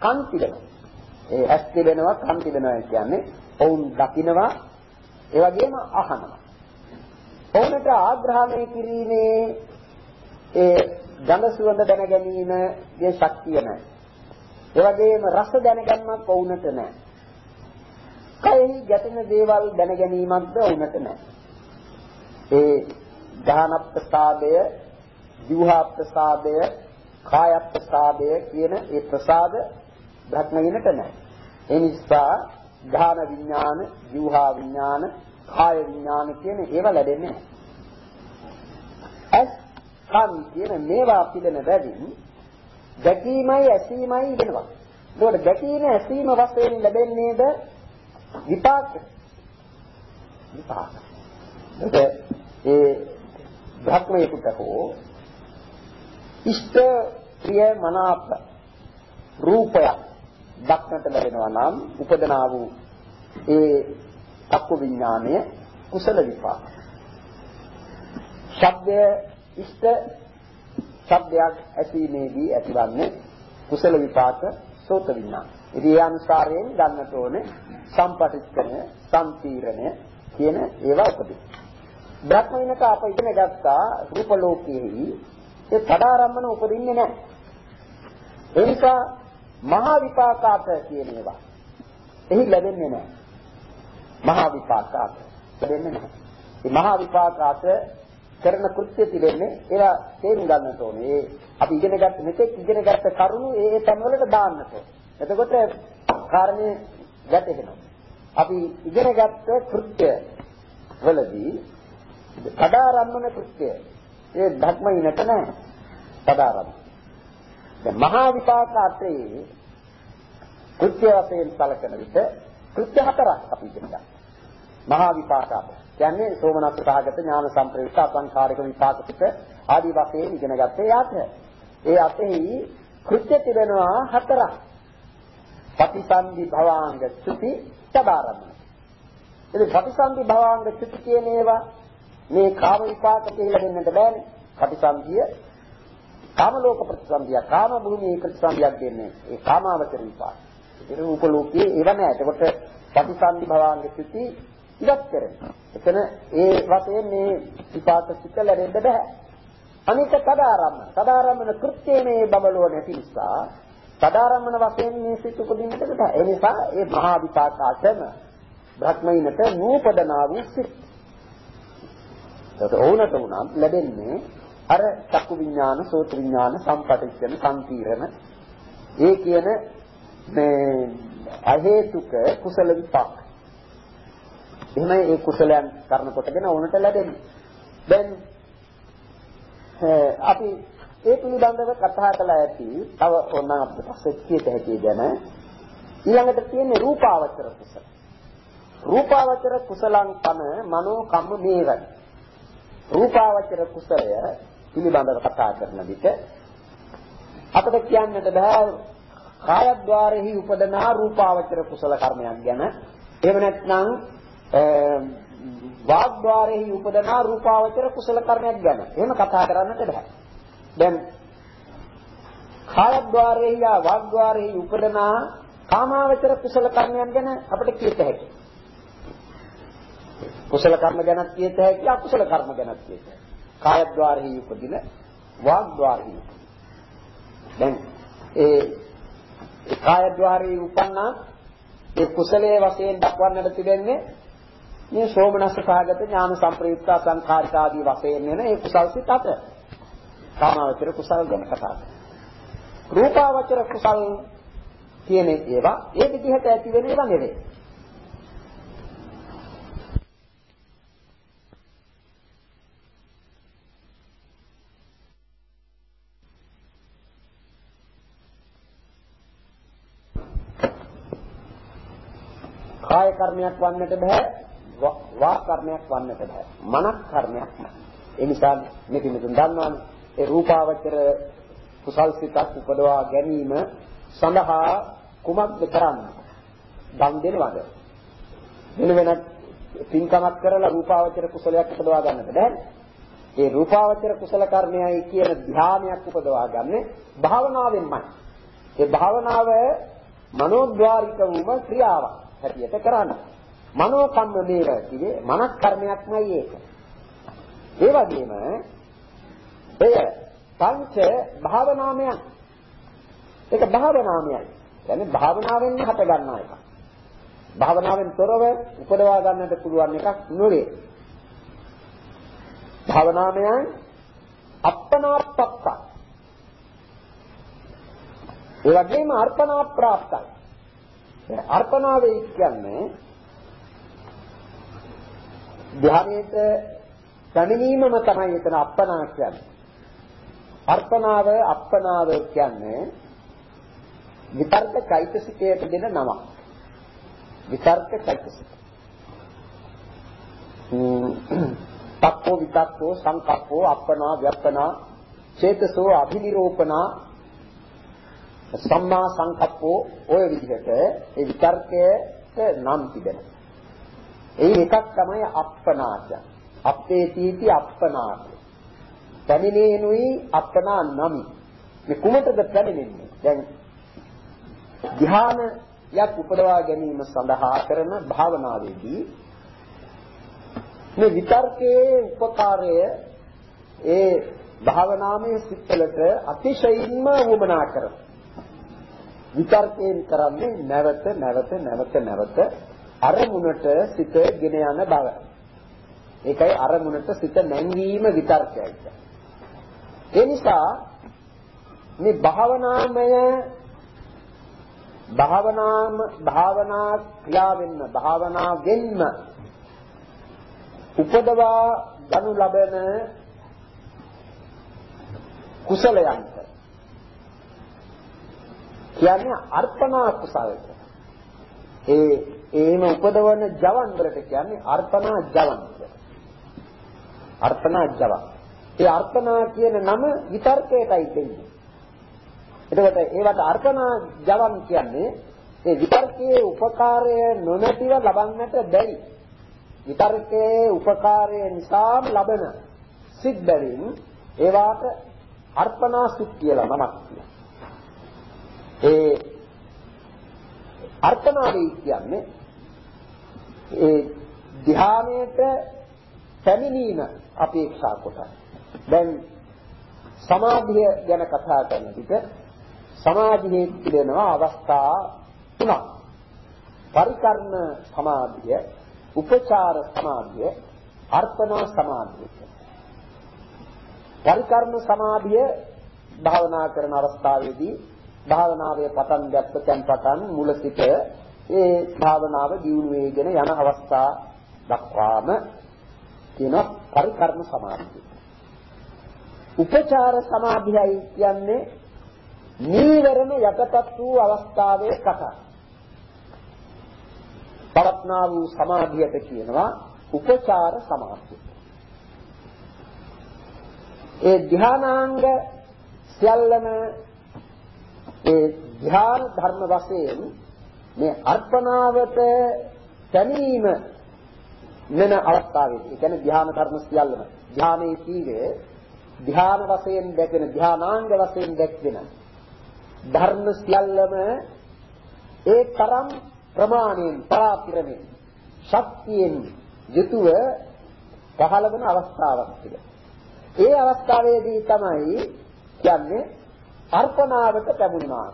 කන් තිබෙනවා. ඒ ඇස් තිබෙනවා කන් තිබෙනවා කියන්නේ ඔවුන් දකිනවා ඒ වගේම අහනවා. ඔවුන්ට ආග්‍රහණය කිරීමේ ඒ ගඳ සුවඳ දැන ගැනීමේ ශක්තිය නැහැ. ඒ වගේම රස දැනගන්නත් ඔවුන්ට නැහැ. කයෙහි ගැටෙන දේවල් දැන ගැනීමක්ද ඔවුන්ට නැහැ. ඒ ධාන ප්‍රසාදය, ජීවහා ප්‍රසාදය, කාය ප්‍රසාදය කියන ඒ ප්‍රසාද භක්මයිනට නැහැ. ඒ නිසා ධාන විඥාන, ජීවහා විඥාන, කාය විඥාන කියන ඒවා ලැබෙන්නේ නැහැ. ඇස් කන් කියන මේවා පිළින බැවින් දැකීමයි ඇසීමයි වෙනවා. ඒකට දැකීම ඇසීම වශයෙන් ලැබෙන්නේද විපාක. විපාක. ඒ භක්මයකට හෝ ඉෂ්ට ප්‍රිය මනාප රූපයක් දක්නට ලැබෙනවා නම් උපදනා වූ ඒ චක්කු විඥානය කුසල විපාක. ශබ්දය ඉෂ්ට ශබ්දයක් ඇසීමේදී ඇතිවන්නේ කුසල විපාක සෝත විඥාන. ඉතින් ඒ අනුසාරයෙන් ගන්නට ඕනේ සම්පටිච්ඡනය, සම්පීරණය කියන ඒවා උපදී. බ්‍රහ්මිනක අප ඉගෙන ගත්තා රූප ලෝකයේහි ඒ තදාරම්මන උපදින්නේ නැහැ. ඒ නිසා මහා විපාකාත කියන ඒවා එහි ලැබෙන්නේ නැහැ. මහා විපාකාත ලැබෙන්නේ නැහැ. මේ මහා විපාකාත කරන කෘත්‍ය තිබෙන්නේ ඒවා තේරුම් ගන්නට ඕනේ. ඒ අපි ඉගෙන ගත්ත මෙතෙක් ඉගෙන ගත්ත කරුණු ඒ ඒ තැන් වලට දාන්නට ඕනේ. එතකොට කාරණේ ගැටෙනවා. අපි ඉගෙන ගත්ත කෘත්‍ය වලදී පදාරම්මන කෘත්‍ය ඒ ධර්මයිනට නැහැ. පදාරම්ම. දැන් මහා විපාක අතේ කෘත්‍ය වශයෙන් සැලකෙන විට කෘත්‍ය හතරක් අපි ඉගෙන ගන්නවා. මහා විපාක අතේ කියන්නේ සෝමනස්ස සහගත ඥාන සම්ප්‍රයුක්ත අසංඛාරික විපාක පිට ආදී වශයෙන් ඉගෙන ගත්තේ යාත. ඒ අතෙහි කෘත්‍ය තිබෙනවා හතරක්. පටිසන්ධි භවාංග චුති සදාරම්ම. ඉතින් පටිසන්ධි භවාංග චුති කියන ඒවා මේ කාම විපාක කියලා දෙන්නට බෑනේ. පටිසන්ධිය කාම ලෝක ප්‍රතිසන්ධිය කාම භූමියේ ප්‍රතිසන්ධියක් දෙන්නේ. ඒ කාමාවචර විපාක. ඒ රූප ලෝකයේ ඒව නෑ. එතකොට පටිසන්ධි භවාංග චුති ඉවත් කරනවා. එතන ඒ වශයෙන් මේ විපාක සිත ලැබෙන්න බෑ. අනික තදාරම්ම. තදාරම්මන කෘත්‍යයේ මේ බබලුව නැති නිසා තදාරම්මන වශයෙන් මේ සිත උපදින්නට බෑ. ඒ නිසා ඒ මහා විපාක අතම බ්‍රහ්මයිනට නූපදනා වූ සිත්. ඒක ඕනට උනත් ලැබෙන්නේ අර චක්කු විඥාන, සෝත විඥාන, සම්පටිච්ඡන, සංකීර්ණ ඒ කියන මේ අහේතුක කුසල විපාක. එහෙමයි ඒ කුසලයන් කරන කොටගෙන ඕනට ලැබෙන්නේ. දැන් අපි ඒ පිළිබඳව කතා කළා ඇති. තව ඕනනම් අපිට පස්සේ කියත හැකි ගැන ඊළඟට තියෙන්නේ රූපාවචර කුසල. රූපාවචර කුසලං කම මනෝ කම්ම මේවයි. රූපාවචර කුසලය පිළිබඳව කතා කරන විට අපිට කියන්නට බෑ කායද්්වාරෙහි උපදනා රූපාවචර කුසල කර්මයක් ගැන. එහෙම නැත්නම් වාග්්වාරෙහි උපදනා රූපාවචර කුසල කර්මයක් ගැන. එහෙම කතා කරන්නට බෑ. දැන් කායද්්වාරෙහි යා වාග්්වාරෙහි උපදනා කාමාවචර කුසල කර්මයන් ගැන අපිට කියත හැකියි. කුසල කර්ම ගැනත් කියත හැකි අකුසල කර්ම ගැනත් කියත හැකි. කායද්්වාරෙහි උපදින වාග්ද්වාරෙහි. දැන් ඒ කායද්්වාරෙහි උපන්නා ඒ කුසලයේ වශයෙන් දක්වන්නට තිබෙන්නේ මේ සෝමනස්ස සහගත ඥාන සංප්‍රයුක්ත සංඛාරික ආදී වශයෙන් වෙන ඒ කුසල් සිත් අත. කාමාවචර කුසල් ගැන කතා කරනවා. රූපාවචර කුසල් කියන ඒවා ඒ විදිහට ඇති වෙන ඒවා නෙවෙයි. කාය කර්මයක් වන්නට බෑ. වාක් කර්මයක් වන්නට බෑ. මනක් කර්මයක් නෑ. ඒ නිසා මෙතන මෙතන දන්නවනේ. ඒ රූපාවචර කුසල් සිතක් උපදවා ගැනීම සඳහා කුමක්ද කරන්නේ? දන් දෙනවද? වෙන වෙන පින්කමක් කරලා රූපාවචර කුසලයක් උපදවා ගන්නට බෑ. ඒ රූපාවචර කුසල කර්මයයි කියන ධානයක් උපදවා ගන්න භාවනාවෙන්මයි. ඒ භාවනාව මනෝද්වාරික වූම ක්‍රියාවක්. හැටියට කරන්න. මනෝ කම්ම මේක කියේ මනස් කර්මයක්මයි ඒක. ඒ වගේම එය පංච භාවනාමයන්. ඒක භාවනාමයයි. කියන්නේ භාවනාවෙන් හට ගන්නා එකක්. භාවනාවෙන් තොරව උපදවා ගන්නට පුළුවන් එකක් නෙවේ. භාවනාමයන් අප්පනාප්පක්ක. ඒ වගේම අර්පණා ප්‍රාප්තයි. අර්පණා වෙයි කියන්නේ ධ්‍යානයේට පැමිණීමම තමයි එතන අප්පනා කියන්නේ. අර්පණාව අප්පනාව කියන්නේ විතර්ක චෛතසිකයට දෙන නමක්. විතර්ක චෛතසික. තක්කෝ විතක්කෝ සංකප්පෝ අප්පනා ව්‍යප්පනා චේතසෝ අභිනිරෝපනා සම්මා සංකප්පෝ ඔය විදිහට ඒ විතර්කයට නම් තිබෙනවා. ඒ එකක් තමයි අප්පනාච. අප්පේ තීති අප්පනාච. පැමිණෙනුයි අප්පනා නමි. මේ කුමටද පැමිණෙන්නේ? දැන් ධ්‍යානයක් උපදවා ගැනීම සඳහා කරන භාවනාවේදී මේ විතර්කයේ උපකාරය ඒ භාවනාමය සිත්වලට අතිශයින්ම වමනා කරනවා. විතර්කයෙන් කරන්නේ නැවත නැවත නැවත නැවත අරමුණට සිත ගෙන යන බව. ඒකයි අරමුණට සිත නැංවීම විතර්කයයි. ඒ නිසා මේ භාවනාමය භාවනාම භාවනා ක්‍රියාවෙන්න භාවනාවෙන්ම උපදවා ගනු ලබන කුසලයන්ට කියන්නේ අර්පණා කුසලයට. ඒ එහෙම උපදවන ජවන් වලට කියන්නේ අර්පණා ජවන් අර්පණා ජවන්. ඒ අර්පණා කියන නම විතර්කයටයි දෙන්නේ. එතකොට ඒවට අර්පණා ජවන් කියන්නේ ඒ විතර්කයේ උපකාරය නොනැතිව ලබන්නට බැරි. විතර්කයේ උපකාරය නිසාම ලබන සිත් බැවින් ඒවාට අර්පණා සිත් කියලා නමක් තියෙනවා. ඒ අර්ථනාවේ කියන්නේ ඒ ධ්‍යානයට පැමිණීම අපේක්ෂා කොට. දැන් සමාධිය ගැන කතා කරන විට සමාධියේ තිබෙනවා අවස්ථා තුනක්. පරිකර්ණ සමාධිය, උපචාර සමාධිය, අර්පණ සමාධිය. පරිකර්ණ සමාධිය භාවනා කරන අවස්ථාවේදී භාවනාවේ පටන් ගත්ත තැන් පටන් මුල සිට ඒ භාවනාව දියුණු වේගෙන යන අවස්ථා දක්වාම කියන පරිකර්ම සමාධිය. උපචාර සමාධියයි කියන්නේ නීවරණ යටපත් වූ අවස්ථාවේ කතා. පවත්නා වූ සමාධියට කියනවා උපචාර සමාධිය. ඒ ධානාංග සියල්ලම ඒ ධ්‍යාන ධර්ම වශයෙන් මේ අර්පණාවට පැනීම වෙන අවස්ථාවේදී ඒ කියන්නේ ධ්‍යාන ධර්ම සියල්ලම ධ්‍යානයේ කීවේ ධ්‍යාන වශයෙන් දැකෙන ධ්‍යානාංග වශයෙන් දැක්වෙන ධර්ම සියල්ලම ඒ තරම් ප්‍රමාණයෙන් පරාපිරමින් ශක්තියෙන් යුතුව පහළ වෙන අවස්ථාවක් ටික. ඒ අවස්ථාවේදී තමයි කියන්නේ අර්පණාවට ලැබුණා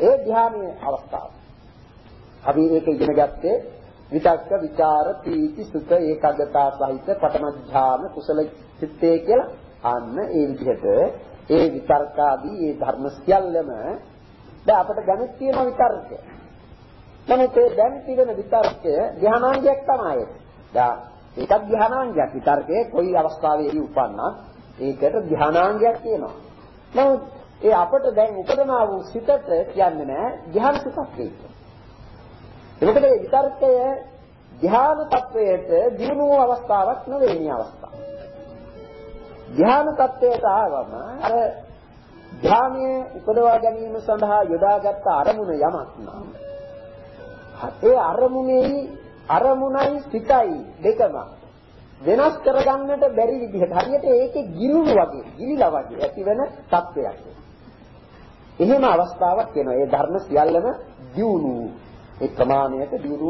ඒ ධානයේ අවස්ථාව. අපි ඒක ඉගෙන ගත්තේ විතක්ක විචාර පීති සුඛ ඒකාග්‍රතාව සහිත පඨම ධාන කුසල චිත්තේ කියලා අන්න ඒ විදිහට ඒ විතර්කාදී ඒ ධර්ම සියල්ලම දැන් අපිට දැනෙත් තියෙන විතර්කය. නමුත් ඒ දැන් තියෙන විතර්කය ධානාංගයක් තමයි. දැන් ඒකත් ධානාංගයක් විතර්කයේ කොයි අවස්ථාවේදී උපන්නා ඒකට ධානාංගයක් තියෙනවා. නමුත් ඒ අපට දැන් උපදනා වූ සිතට කියන්නේ නැහැ ධ්‍යාන සිතක් ඒක. ඒකට මේ විතර්කය ධ්‍යාන තත්වයට දිනු අවස්ථාවක් නෙවෙයි මේ අවස්ථාව. ධ්‍යාන තත්වයට ආවම අර ධ්‍යානයේ උපදවා ගැනීම සඳහා යොදාගත් අරමුණ යමක් නම් ඒ අරමුණේ අරමුණයි සිතයි දෙකම වෙනස් කරගන්නට බැරි විදිහට හරියට ඒකේ ගිරුණු වගේ ගිලිලා වගේ ඇතිවෙන තත්වයක්. එහෙම අවස්ථාවක් වෙනවා. ඒ ධර්ම සියල්ලම දියුණු ඒ ප්‍රමාණයට දියුණු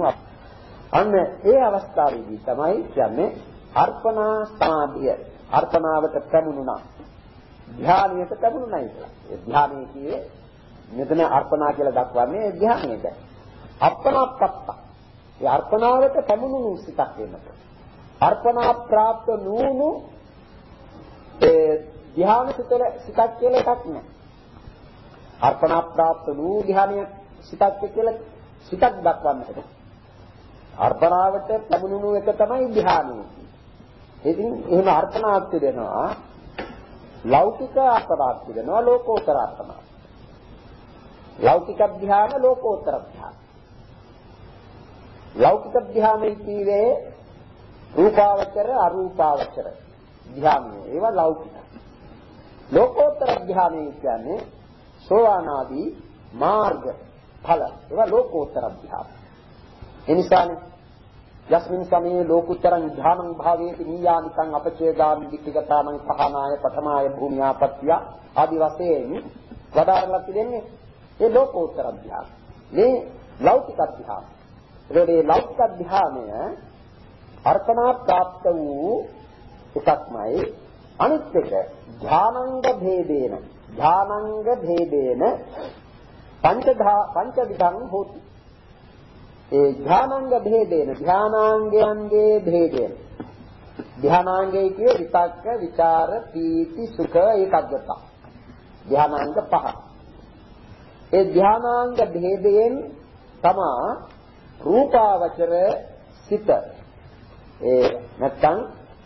අන්න ඒ අවස්ථාවේදී තමයි කියන්නේ අර්පණා සමාධිය අර්පණාවට පැමුණුණා. ධානයට පැමුණුණයි කියලා. ඒ ධානයේ කියේ මෙතන අර්පණා කියලා දක්වන්නේ ධානයේද. අර්පණාපත්ත. ඒ අර්පණාවට පැමුණුණු සිතක් වෙනකොට. අර්පණා પ્રાપ્ત නූනු ඒ ධ්‍යාන සිතල සිතක් කියලා එකක් නෑ. අර්පණාප්‍රාප්ත වූ ධානය සිතක් කියලා සිතක් දක්වන්නට. අර්පණාවට ලැබුණු එක තමයි ධානය. ඉතින් එහෙම අර්පණාත්‍ය වෙනවා ලෞකික අර්පණාත්‍ය වෙනවා ලෝකෝත්තර අර්පණාත්‍ය. ලෞකික ධ්‍යාන ලෝකෝත්තර ධ්‍යාන ලෞකික ධ්‍යානයේ කීවේ රූපාවචර අරූපාවචර ධ්‍යානය ඒවා ලෞකික ලෝකෝත්තර ධ්‍යානය කියන්නේ සෝවාන් ආදී මාර්ග ඵල ඒවා ලෝකෝත්තර ධ්‍යාන. එනිසානේ යස්මින් සමයේ ලෝකුත්තරං ධානං භාවේති නීයානිකං අපචේදාන වික්ඛිගතානං පහනාය පඨමාය භූමියාපත්‍ය ආදි වශයෙන් වදාරලා තිබෙන්නේ ඒ ලෝකෝත්තර ධ්‍යාන. මේ ලෞකික ධ්‍යාන. ඒ ලෞකික ධ්‍යානය අර්පණා ප්‍රාප්ත වූ එකක්මයි අනිත් එක ධානංග භේදේන ධානංග භේදේන පංචධා පංචවිධං හෝති ඒ ධානාංග භේදේන ධානාංගයන්ගේ භේදේන ධානාංගයේ කිය විතක්ක විචාර පීති සුඛ ඒකග්ගත ධානාංග පහ ඒ ධානාංග භේදයෙන් තමා රූපාවචර සිත ඒ නැත්තම්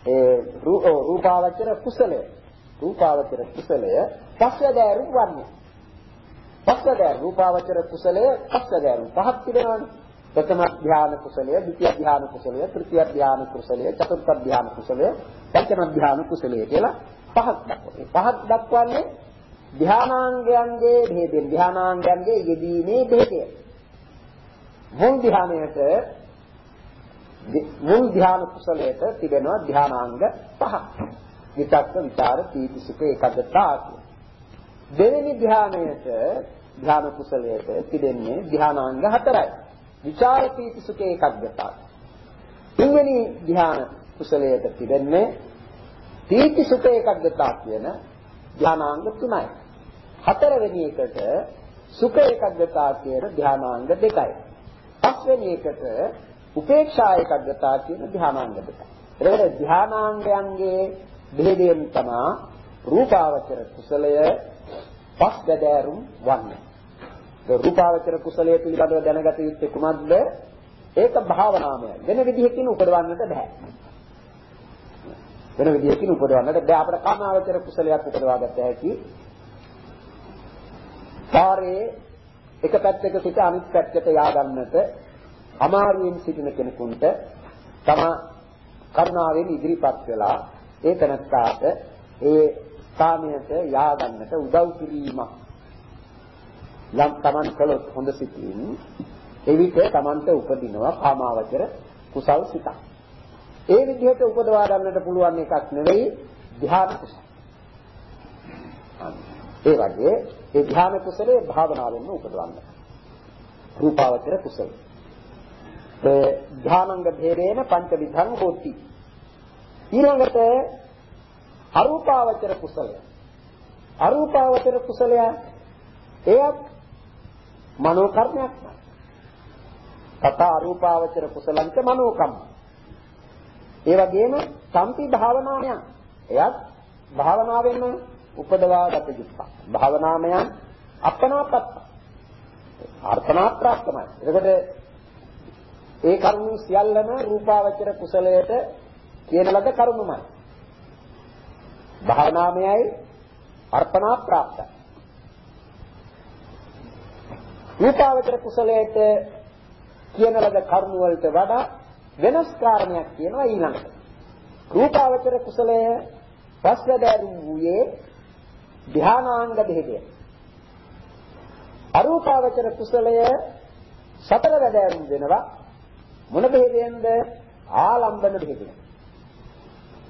ඒ රූපාවචර කුසලය රූපාවචර කුසලය පස්සදෑරු වන්නේ පස්සදෑරු රූපාවචර කුසලය පස්සදෑරු පහක් තිබෙනවානේ ප්‍රථම ධ්‍යාන කුසලය, ဒုတိ ය ධ්‍යාන කුසලය, තෘතිය ධ්‍යාන කුසලය, චතුර්ථ ධ්‍යාන කුසලය, පංචම ධ්‍යාන කුසලය කියලා පහක් දක්වනවා. පහක් දක්වන්නේ ධ්‍යානාංගයන්ගේ භේදයෙන් ධ්‍යානාංගයන්ගේ යෙදීමේ භේදය. මුල් ධ්‍යානයට මුල් ධ්‍යාන කුසලයට තිබෙනවා ධ්‍යානාංග පහක්. විතක්ක, විචාර, පීති, සුඛ, ඒකග්ගතා කියන. දෙවෙනි ධ්‍යානයට ධ්‍යාන කුසලයට තිබෙන්නේ ධ්‍යානාංග හතරයි. විචාර පීති සුඛ ඒකග්ගතා. තුන්වෙනි ධ්‍යාන කුසලයට පිරෙන්නේ පීති සුඛ ඒකග්ගතා කියන ධ්‍යානාංග තුනයි. හතරවෙනි එකට සුඛ ඒකග්ගතා කියන ධ්‍යානාංග දෙකයි. පස්වෙනි එකට උපේක්ෂා ඒකග්ගතා කියන ධ්‍යානාංග දෙකයි. ඒකට ධ්‍යානාංගයන්ගේ බෙහෙදෙන් තමයි රූපාවචර කුසලය පස් බැදෑරුම් වන්නේ. රූපාවචර කුසලයේ පිළිබඳව දැනගත යුත්තේ කුමක්ද? ඒක භාවනාමය. වෙන විදිහකින් උපදවන්නට බෑ. වෙන විදිහකින් උපදවන්නට බෑ. අපිට කාමාවචර කුසලයක් උපදවා ගත හැකි. පාරේ එක පැත්තක සිට අනිත් පැත්තට යා ගන්නට අමාරුවෙන් සිටින කෙනෙකුට තම කරුණාවෙන් ඉදිරිපත් වෙලා ඒ තනත්තාට ඒ ස්ථානයට යා ගන්නට උදව් කිරීමක් යම් Taman කළොත් හොඳ සිතින් එවිට Tamanට උපදිනවා කාමාවචර කුසල් සිතක්. ඒ විදිහට උපදවා ගන්නට පුළුවන් එකක් නෙවෙයි ධ්‍යාන කුසල. ඒ වගේ ඒ ධ්‍යාන කුසලයේ භාවනාවෙන්ම උපදවන්න. රූපාවචර කුසල. ඒ ධානංග භේදේන පංච විධං හෝති. ඊළඟට අරූපාවචර කුසලය. අරූපාවචර කුසලය එයත් මනෝ කර්මයක් තමයි. තත අරූපාවචර කුසලංච මනෝ කම්ම. ඒ වගේම සම්පි භාවනාමයන් එයත් භාවනාවෙන්ම උපදවා ගත යුතුයි. භාවනාමයන් අපනාපත් අර්ථනා ප්‍රාප්තමයි. එතකොට ඒ කරුණු සියල්ලම රූපාවචර කුසලයට කියන ලද කරුණුමයි. භාවනාමයයි අර්පණා ප්‍රාප්තයි. රූපාවචර කුසලයට කියන ලද කරුණු වලට වඩා වෙනස් කාරණයක් කියනවා ඊළඟට. රූපාවචර කුසලය පස්වැදෑරුම් වූයේ ධානාංග දෙකේ. අරූපාවචර කුසලය සතර වැදෑරුම් වෙනවා මොන බෙහෙදෙන්ද ආලම්බන බෙහෙදෙන්.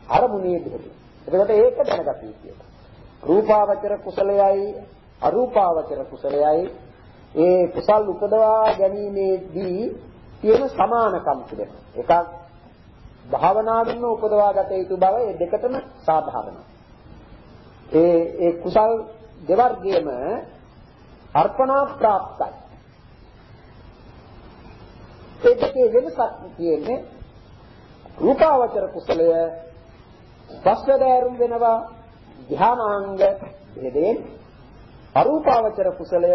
අරමුණේ බෙහෙදෙන්. එතකොට ඒක දැනගත යුතුයි. රූපාවචර කුසලයයි අරූපාවචර කුසලයයි ඒ කුසල් උපදවා ගැනීමේදී තියෙන සමානකම් තිබෙන. එකක් භාවනාවෙන් උපදවා ගත යුතු බව ඒ දෙකටම සාධාරණයි. ඒ ඒ කුසල් දෙවර්ගයේම අර්පණා ප්‍රාප්තයි. ඒ දෙකේ වෙනසක් තියෙන්නේ රූපාවචර කුසලය පස්වදෑරුම් වෙනවා. ධානාංග හේදෙන් අරූපාවචර කුසලය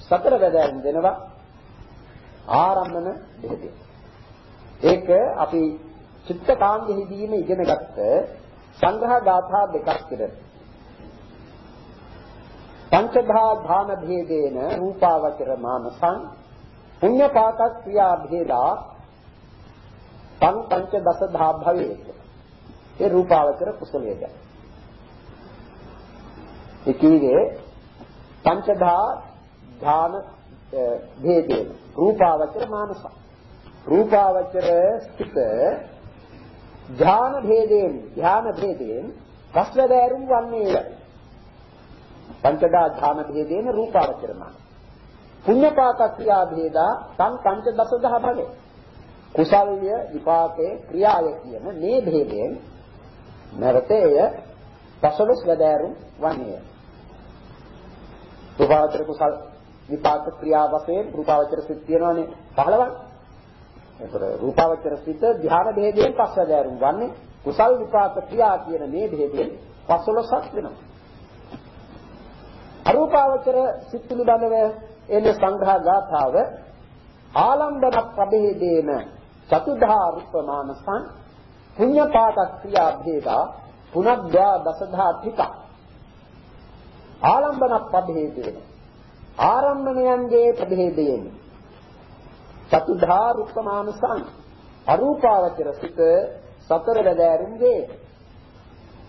සතර වැදෑරුම් වෙනවා. ආරම්මන හේදෙන් ඒක අපි චිත්ත කාංගෙහිදීම ඉගෙනගත්ත සංග්‍රහ ගාථා දෙකක් තිබෙනවා පංචධා ධාන භේදේන රූපාවචර මානසං පුඤ්ඤපාත ක්‍රියා භේදා පං පංච දස ධා භවේත. ඒ රූපාවචර කුසලයේද ඒ කියන්නේ පංචධා ධාන භේදේන රූපාවචර මානස රූපාවචර ස්ථිත ධාන භේදයෙන් ධාන භේදයෙන් පස්වදෑරුම් වන්නේය පංචදා ධාන භේදේන රූපාවචරණ පුඤ්ඤපාත ක්‍රියා භේදා තං පංච දසදහ භගේ කුසල්ය විපාකේ ක්‍රියාය කියන මේ භේදයෙන් නැවතේය පසලස් වදෑරුම් වන්නේය. රූපාවචර කුසල් විපාක ක්‍රියා වශයෙන් රූපාවචර සිත් තියෙනවානේ. 15ක් එතකොට රූපාවචර සිත් ධ්‍යාන භේදයෙන් පස්වදෑරුම් වන්නේ. කුසල් විපාක ක්‍රියා කියන මේ භේදයෙන් 15ක් වෙනවා. අරූපාවචර සිත් පිළිබඳව එන සංග්‍රහ ගාථාව ආලම්බන ප්‍රභේදේන චතුධා රුප්පමානසං පුඤ්ඤපාත ක්‍රියා භේදා පුනද්වා දසධා ඨික ආලම්බන ප්‍රභේදේන ආරම්භණයන්ගේ ප්‍රභේදයෙන්. චතුධා රුප්පමානසං අරූපාවචර සිත සතර බැදෑරුම්ගේ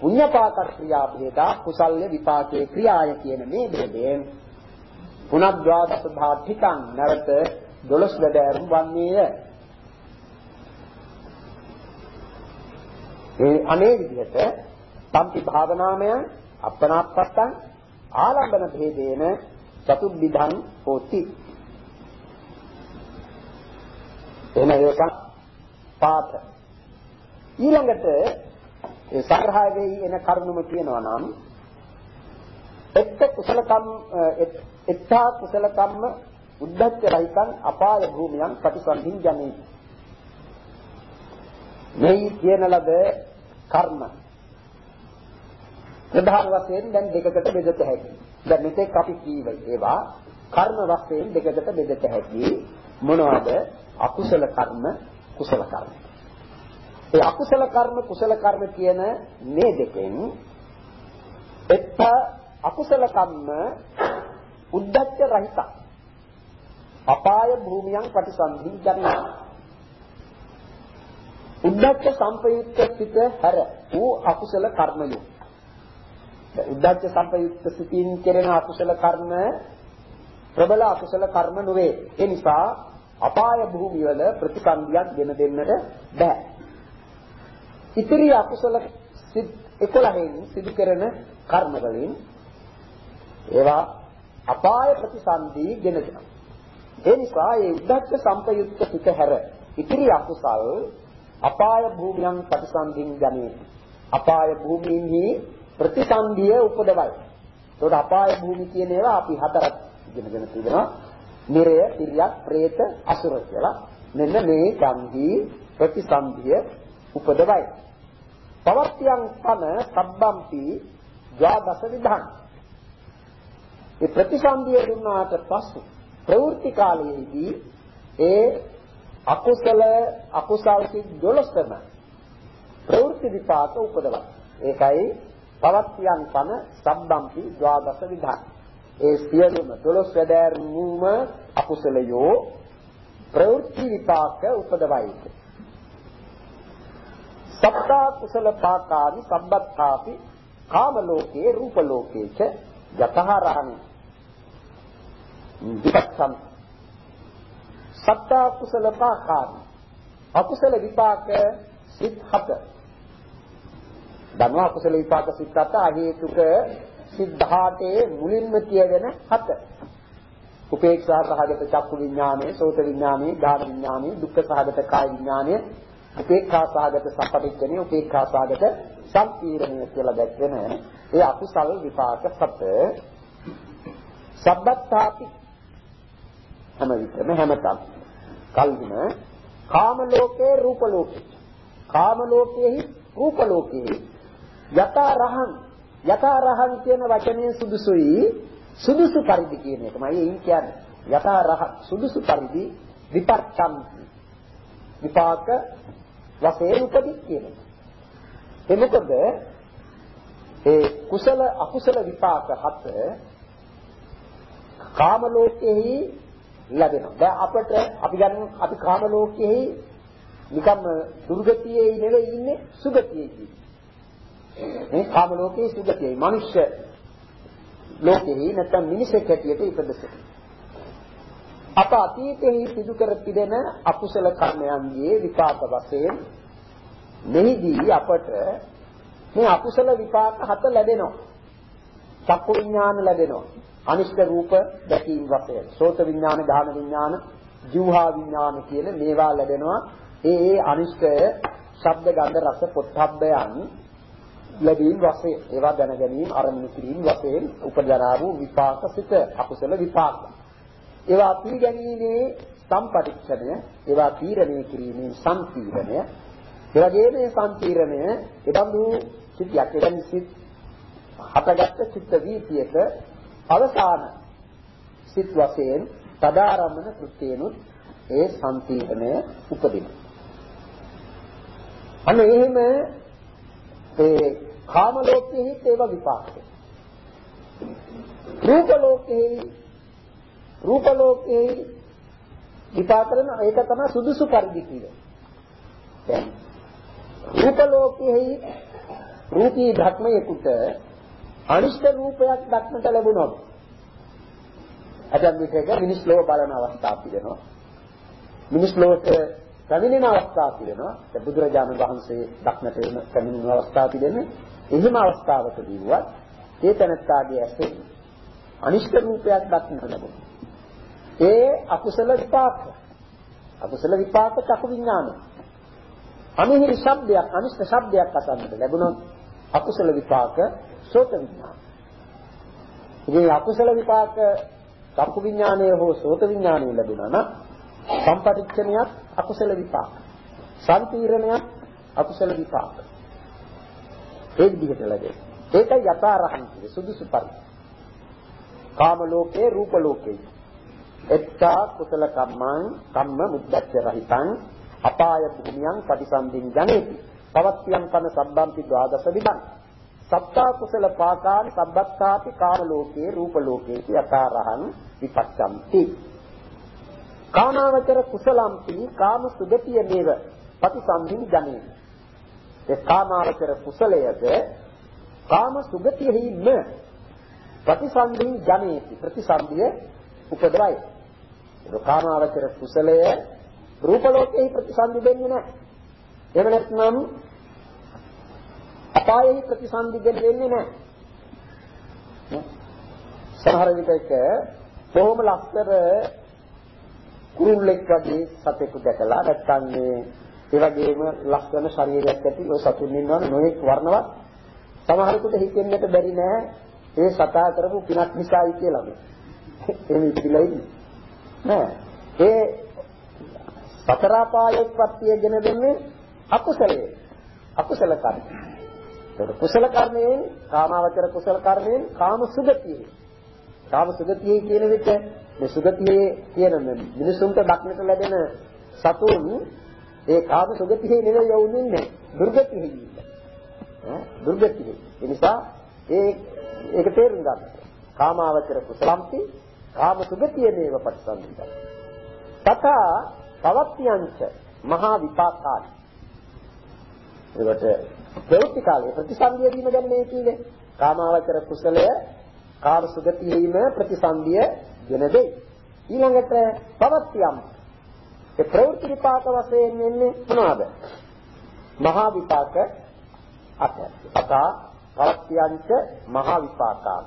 පුඤ්ඤපාත ක්‍රියා භේදා කුසල්ය විපාකේ ක්‍රියාය කියන මේ ભેදයෙන් පුනද්වාදස ධාඨිකං නැවත 12 වැඩෑරුම් වන්නේය. ඒ අනේ විදිහට සම්පි භාවනාමය අපනාපත්තං ආලම්බන භේදේන චතුබ්බිධං හෝති. එන එක පාත ඊළඟට ඒ සංග්‍රහය වෙයි එන කරුණුම කියනවා නම් එක්ක කුසල කම් එක්තා කුසල කම්ම උද්දච්ච රහිතං අපාය භූමියන් ප්‍රතිසන්ධින් ජනේ මේ කියන ලද කර්ම ප්‍රධාන වශයෙන් දැන් දෙකකට බෙදත හැකියි. දැන් මෙතෙක් අපි කීවේ ඒවා කර්ම වශයෙන් දෙකකට බෙදත හැකියි. මොනවද? අකුසල කර්ම, කුසල කර්ම. ඒ අකුසල කර්ම කුසල කර්ම කියන මේ දෙකෙන් එක්ක අකුසල කම්ම උද්දච්ච රහිත අපාය භූමියන් ප්‍රතිසන්ධි ගන්නවා උද්දච්ච සංපයුක්ත සිත හැර වූ අකුසල කර්මය. උද්දච්ච සංපයුක්ත සිතින් කෙරෙන අකුසල කර්ම ප්‍රබල අකුසල කර්ම නොවේ. ඒ නිසා අපාය භූමිය වල ප්‍රතිසන්දියක් ගෙන දෙන්නට බෑ. ඉතිරි අකුසල සිත් 11න් සිදු කරන කර්ම වලින් ඒවා අපාය ප්‍රතිසන්දී ගෙන දෙනවා. ඒ නිසා මේ උද්දච්ච සම්පයුක්ත සිත හැර ඉතිරි අකුසල් අපාය භූමියන් ප්‍රතිසන්දින් ගනීති. අපාය භූමියෙහි ප්‍රතිසන්දිය උපදවයි. ඒකට අපාය භූමි කියන ඒවා අපි හතරක් ඉගෙනගෙන තිබෙනවා. නිරය, තිරියක්, പ്രേත, අසුර කියලා. මෙන්න මේ ගන්හි ප්‍රතිසන්දිය උපදවයි. පවත්‍යං පන සබ්බම්පි ද්වාදස විධාන. ඒ ප්‍රතිසන්දිය දුන්නාට පසු ප්‍රවෘත්ති කාලයේදී ඒ අකුසල අකුසල් සිත් 12ම ප්‍රවෘත්ති විපාක උපදවයි. ඒකයි පවත්යන් පන සම්බම්පි ද්වාදස විධාන. ඒ සියලුම 12 වැඩෑරුම අකුසලයෝ ප්‍රවෘත්ති විපාක උපදවයි. සත්තා කුසල පාකානි සම්බත්තාපි කාම ලෝකේ රූප ලෝකේ ච යතහරහං විපස්සම් සත්තා කුසල පාකානි අකුසල විපාක සිත් හත. ධර්ම අකුසල විපාක සිත් හත අහේතුක සිද්ධාතේ මුලින්ම කියගෙන හත. උපේක්ෂා සහගත චක්කු විඥානය, සෝත විඥානය, ධාන විඥානය, දුක්ඛ සහගත කාය විඥානය, උපේක්ඛා සහගත සම්පටිච්ඡනය, උපේක්ඛා සහගත සම්පීඩනය කියලා දැක්වෙන ඒ අකුසල් විපාක සත සබ්බත්තාපි හැම විටම හැමතම් කල්හිම කාම ලෝකේ රූප ලෝකේ කාම ලෝකේහි රූප ලෝකේහි යතා රහං යතා රහං කියන වචනය සුදුසුයි සුදුසු පරිදි කියන එකමයි එයින් කියන්නේ. යතා රහං සුදුසු පරිදි විපත්තම් විපාක වශයෙන් උපදිත් කියන එක. ඒ මොකද? ඒ කුසල අකුසල විපාක හත කාම ලෝකෙහි ලැබෙනවා. දැන් අපට අපි ගන්න අපි කාම ලෝකෙහි නිකම් දුර්ගතියේ නෙවෙයි ඉන්නේ සුගතියේ. මේ කාම ලෝකයේ සුගතියයි. මනුෂ්‍ය ලෝකෙහි නැත්නම් මිනිසෙක් හැටියට ඉපදෙන්නේ. අප අතීතයේ සිදු කර තිබෙන අකුසල කර්මයන්ගේ විපාක වශයෙන් මෙහිදී අපට මේ අකුසල විපාක හත ලැබෙනවා. චක්කු විඥාන ලැබෙනවා. අනිෂ්ඨ රූප දැකීම වශයෙන්. සෝත විඥාන, ධාන විඥාන, ජීවහා විඥාන කියන මේවා ලැබෙනවා. ඒ ඒ අනිෂ්ඨ ශබ්ද ගන්ධ රස පොට්ටබ්බයන් ලැබීම වශයෙන් ඒවා දැන ගැනීම අරමුණු කිරීම වශයෙන් උපදනා වූ විපාක සිත අකුසල විපාක. ඒවා පිළිගැනීමේ සම්පටිච්ඡනය, ඒවා තීරණය කිරීමේ සම්පීඩනය, ඒ වගේම මේ සම්පීඩනය එබඳු සිත්යක් එබඳු සිත් හටගත්ත චිත්ත වීතියක අවසාන සිත් වශයෙන් සදාරම්මන කෘත්‍යනුත් ඒ සම්පීඩනය උපදිනවා. අන්න එහෙම ඒ කාම ලෝකෙහි ඒව විපාකයි. රූප ලෝකෙහි රූප ලෝකෙහි විපාක කරන ඒක තමයි සුදුසු පරිදි කියන්නේ. දැන් රූප ලෝකෙහි රූපී ධර්මයකට අනිෂ්ඨ රූපයක් දක්නට ලැබුණොත් අදන් විටක මිනිස් ලෝක බලන අවස්ථාවක් තිබෙනවා. මිනිස් ලෝක පැමිණෙන අවස්ථාවක් තිබෙනවා. ඒ බුදුරජාණන් වහන්සේ දක්නට එන පැමිණෙන අවස්ථාවක් තිබෙන්නේ. එහෙම අවස්ථාවකදී වුවත් ඒ තනත්තාගේ ඇසෙන් අනිෂ්ඨ රූපයක් දක්නට ලැබුණා. ඒ අකුසල විපාක. අකුසල විපාක චක්කු විඥානයි. අමිහිරි ශබ්දයක් අනිෂ්ඨ ශබ්දයක් අසන්නට ලැබුණොත් අකුසල විපාක සෝත විඥාන. ඉතින් අකුසල විපාක චක්කු විඥානය හෝ සෝත විඥානය ලැබුණා නම් සම්පටිච්ඡනයක් අකුසල විපාක. සම්පීරණයක් අකුසල විපාක. ඒ විදිහට ලැබෙයි. ඒකයි යථාරහං කියේ සුදුසු පරිදි. කාම ලෝකේ රූප ලෝකේ. එත්තා කුසල කම්මං කම්ම මුද්දච්ච රහිතං අපාය භූමියං පටිසන්ධින් ජනේති. පවත්තියන් කන සම්බම්පි ද්වාදස විදං. සත්තා කුසල පාකාන් සබ්බත්තාපි කාම ලෝකේ රූප ලෝකේ යථාරහං විපච්ඡන්ති. කාමාවචර කුසලම්පි කාම සුගතිය නේව පටිසන්ධින් ජනේති. ඒ කාමාවචර කුසලයද කාම සුගතියෙහිම ප්‍රතිසන්ධින් ජනේති ප්‍රතිසන්ධිය උපදවයි. ඒ කාමාවචර කුසලය රූප ලෝකේ ප්‍රතිසන්දි දෙන්නේ නැහැ. එහෙම නැත්නම් අපායෙහි ප්‍රතිසන්දි දෙන්නේ නැහැ. සමහර විටක බොහොම ලස්සන කුරුල්ලෙක් වගේ සතෙකු දැකලා නැත්තම් මේ ඒ වගේම ලස්සන ශරීරයක් ඇති ඔය සතුන් ඉන්නවනේ නොයෙක් වර්ණවත් සමහරෙකුට හිතෙන්නට බැරි නෑ ඒ සතා කරපු පිනක් නිසායි කියලා මේ. එහෙම ඉතිරිලා ඉන්නේ. නෑ. ඒ සතර පායෙක්පත්තිය ගෙන දෙන්නේ අකුසලයේ. අකුසල කර්ම. ඒක කුසල කර්මයෙන් කාමාවචර කුසල කර්මයෙන් කාම සුගතියේ. කාම සුගතියේ කියන විට මේ සුගතියේ කියන මිනිසුන්ට දක්නට ලැබෙන සතුන් ඒ කාම සුගතියේ නෙවෙයි යවුන්නේ දුර්ගතියේ. ඈ දුර්ගතියේ. ඒ නිසා ඒ ඒක තේරුම් ගන්න. කාමාවචර කුසලම්පි කාම සුගතිය නේව පටිසන්ධිත. තථා පවත්‍යංච මහා විපාකාන. ඒකට ප්‍රවෘත්ති කාලයේ ප්‍රතිසන්දිය දීම ගැන මේ කියන්නේ. කාමාවචර කුසලය කාම සුගතියෙහිම ප්‍රතිසන්දිය ගෙන දෙයි. ඊළඟට පවත්‍යම් ඒ ප්‍රවෘත්ති විපාක වශයෙන් එන්නේ මොනවද? මහා විපාක අට. අතා පවත්‍යංච මහා විපාකා.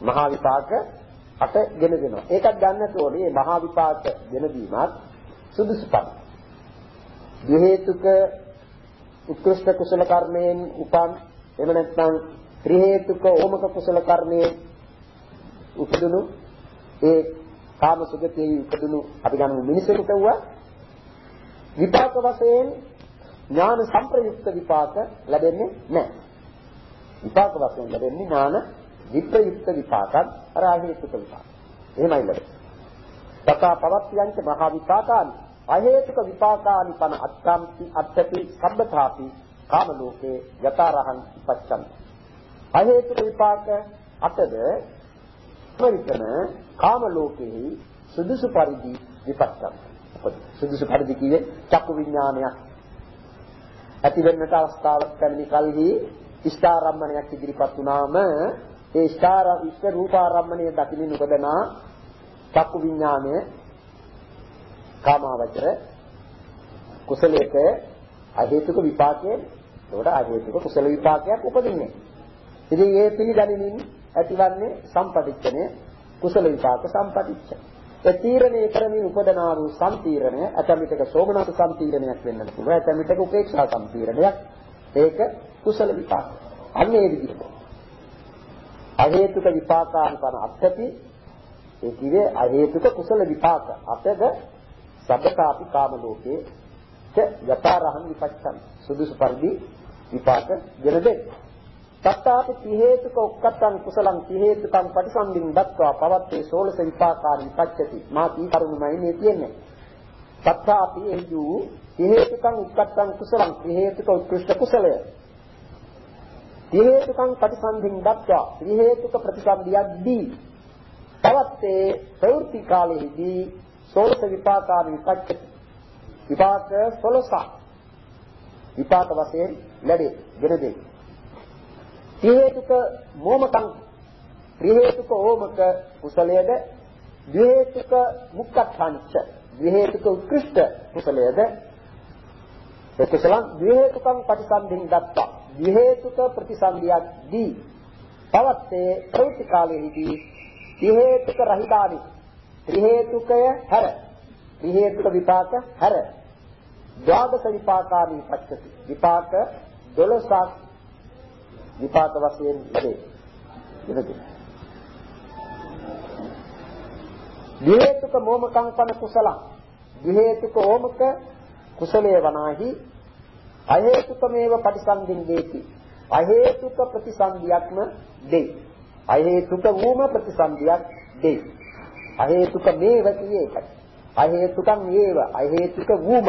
මහා විපාක අට ගෙන දෙනවා. ඒකත් ගන්නට ඕනේ මේ මහා විපාක ගෙන දීමත් සුදුසුපත්. හේතුක උත්කෘෂ්ඨ කුසල කර්මයෙන් උපන් එහෙම නැත්නම් ත්‍රි හේතුක ඕමක කුසල කර්මයෙන් උපදුණු ඒ කාම සුගතියේ උපදුණු අපි ගන්න මිනිසෙකුට වුණා විපාක වශයෙන් ඥාන සංප්‍රයුක්ත විපාක ලැබෙන්නේ නැහැ. විපාක වශයෙන් ලැබෙන්නේ ඥාන විප්‍රයුක්ත විපාකත් අර අහේතුක විපාක. එහෙමයි ලැබෙන්නේ. තථා පවත්‍යංච මහා විපාකානි අහේතුක විපාකානි පන අත්තම්පි අත්තපි සම්බතාපි කාම ලෝකේ යතරහං පච්චන්. අහේතුක විපාක අතද පරිතන කාම ලෝකෙහි සුදුසු පරිදි විපස්සම්. සුදුසු පරිදි කියේ චක්කු විඥානයක් ඇති වෙන්නට අවස්ථාවක් ලැබෙන කල්හි ඉෂ්ඨාරම්මණයක් ඉදිරිපත් වුණාම ඒ ඉෂ්ඨාර ඉෂ්ඨ රූපාරම්මණය දකින්න උපදනා චක්කු විඥානය කාමාවචර කුසලයක අහේතුක විපාකයේ ඒකට අහේතුක කුසල විපාකයක් උපදින්නේ. ඉතින් ඒ පිළිගැනීමෙන් ඇතිවන්නේ සම්පටිච්ඡනේ කුසල විපාක සම්පටිච්ඡ. ඒ තීරණය කරමින් උපදනා වූ සම්තීරණය අතමිටක සෝමනස සම්තීරණයක් වෙන්නත් පුළුවන්. අතමිටක උපේක්ෂා සම්තීරණයක්. ඒක කුසල විපාක. අන්න ඒ විදිහට. අහේතුක විපාකානුපන අත්‍යති ඒ කියේ අහේතුක කුසල විපාක. අතද සබ්බකාපි කාම ලෝකේ ච යතරහං විපච්ඡන් සුදුසු පරිදි විපාක ගෙන දෙන්න. තත්තාපි ති හේතුක උක්කත්තං කුසලං ති හේතුකං පටිසම්භින් දත්වා පවත්තේ සෝලස විපාකාරි විපච්ඡති මා තී කරුණමයි මේ තියෙන්නේ. තත්තාපි එහු ති හේතුකං උක්කත්තං කුසලං ති හේතුක උත්කෘෂ්ඨ කුසලය. ති හේතුකං පටිසම්භින් දත්වා ති හේතුක ප්‍රතිසම්භියක් දී පවත්තේ ප්‍රවෘත්ති කාලයේදී සෝලස විපාකාර විපච්චති. විපාක සොලස. විපාක වශයෙන් ලැබේ. ගෙන දෙයි. හේතුක මොමකං ත්‍රිහේතුක ඕමක කුසලයේද ද්වේතුක මුක්ඛාංච ද්වේතුක උත්කෘෂ්ඨ කුසලයේද එකුසලං ද්වේතුකං ප්‍රතිසන්ධින් දත්තා ද්වේතුක ප්‍රතිසන්ධියක් දී පවත්තේ ප්‍රවෘත්ති කාලයේදී ද්වේතුක රහිතානි ත්‍රි හේතුකය හැර. ත්‍රි හේතුක විපාක හැර. ද්වාදස විපාකානි පච්චති. විපාක 12ක් විපාක වශයෙන් ලැබේ. ඉතින් විහෙතුක මොමකං පන කුසලං. විහෙතුක ඕමක කුසලයේ වනාහි අහේතුකමේව පටිසන්ධින් දේති. අහේතුක ප්‍රතිසන්දියක්ම දෙයි. අහේතුක වූම ප්‍රතිසන්දියක් දෙයි. අහේතුක මේව කියේ එකයි. අහේතුකං ඒව අහේතුක වූම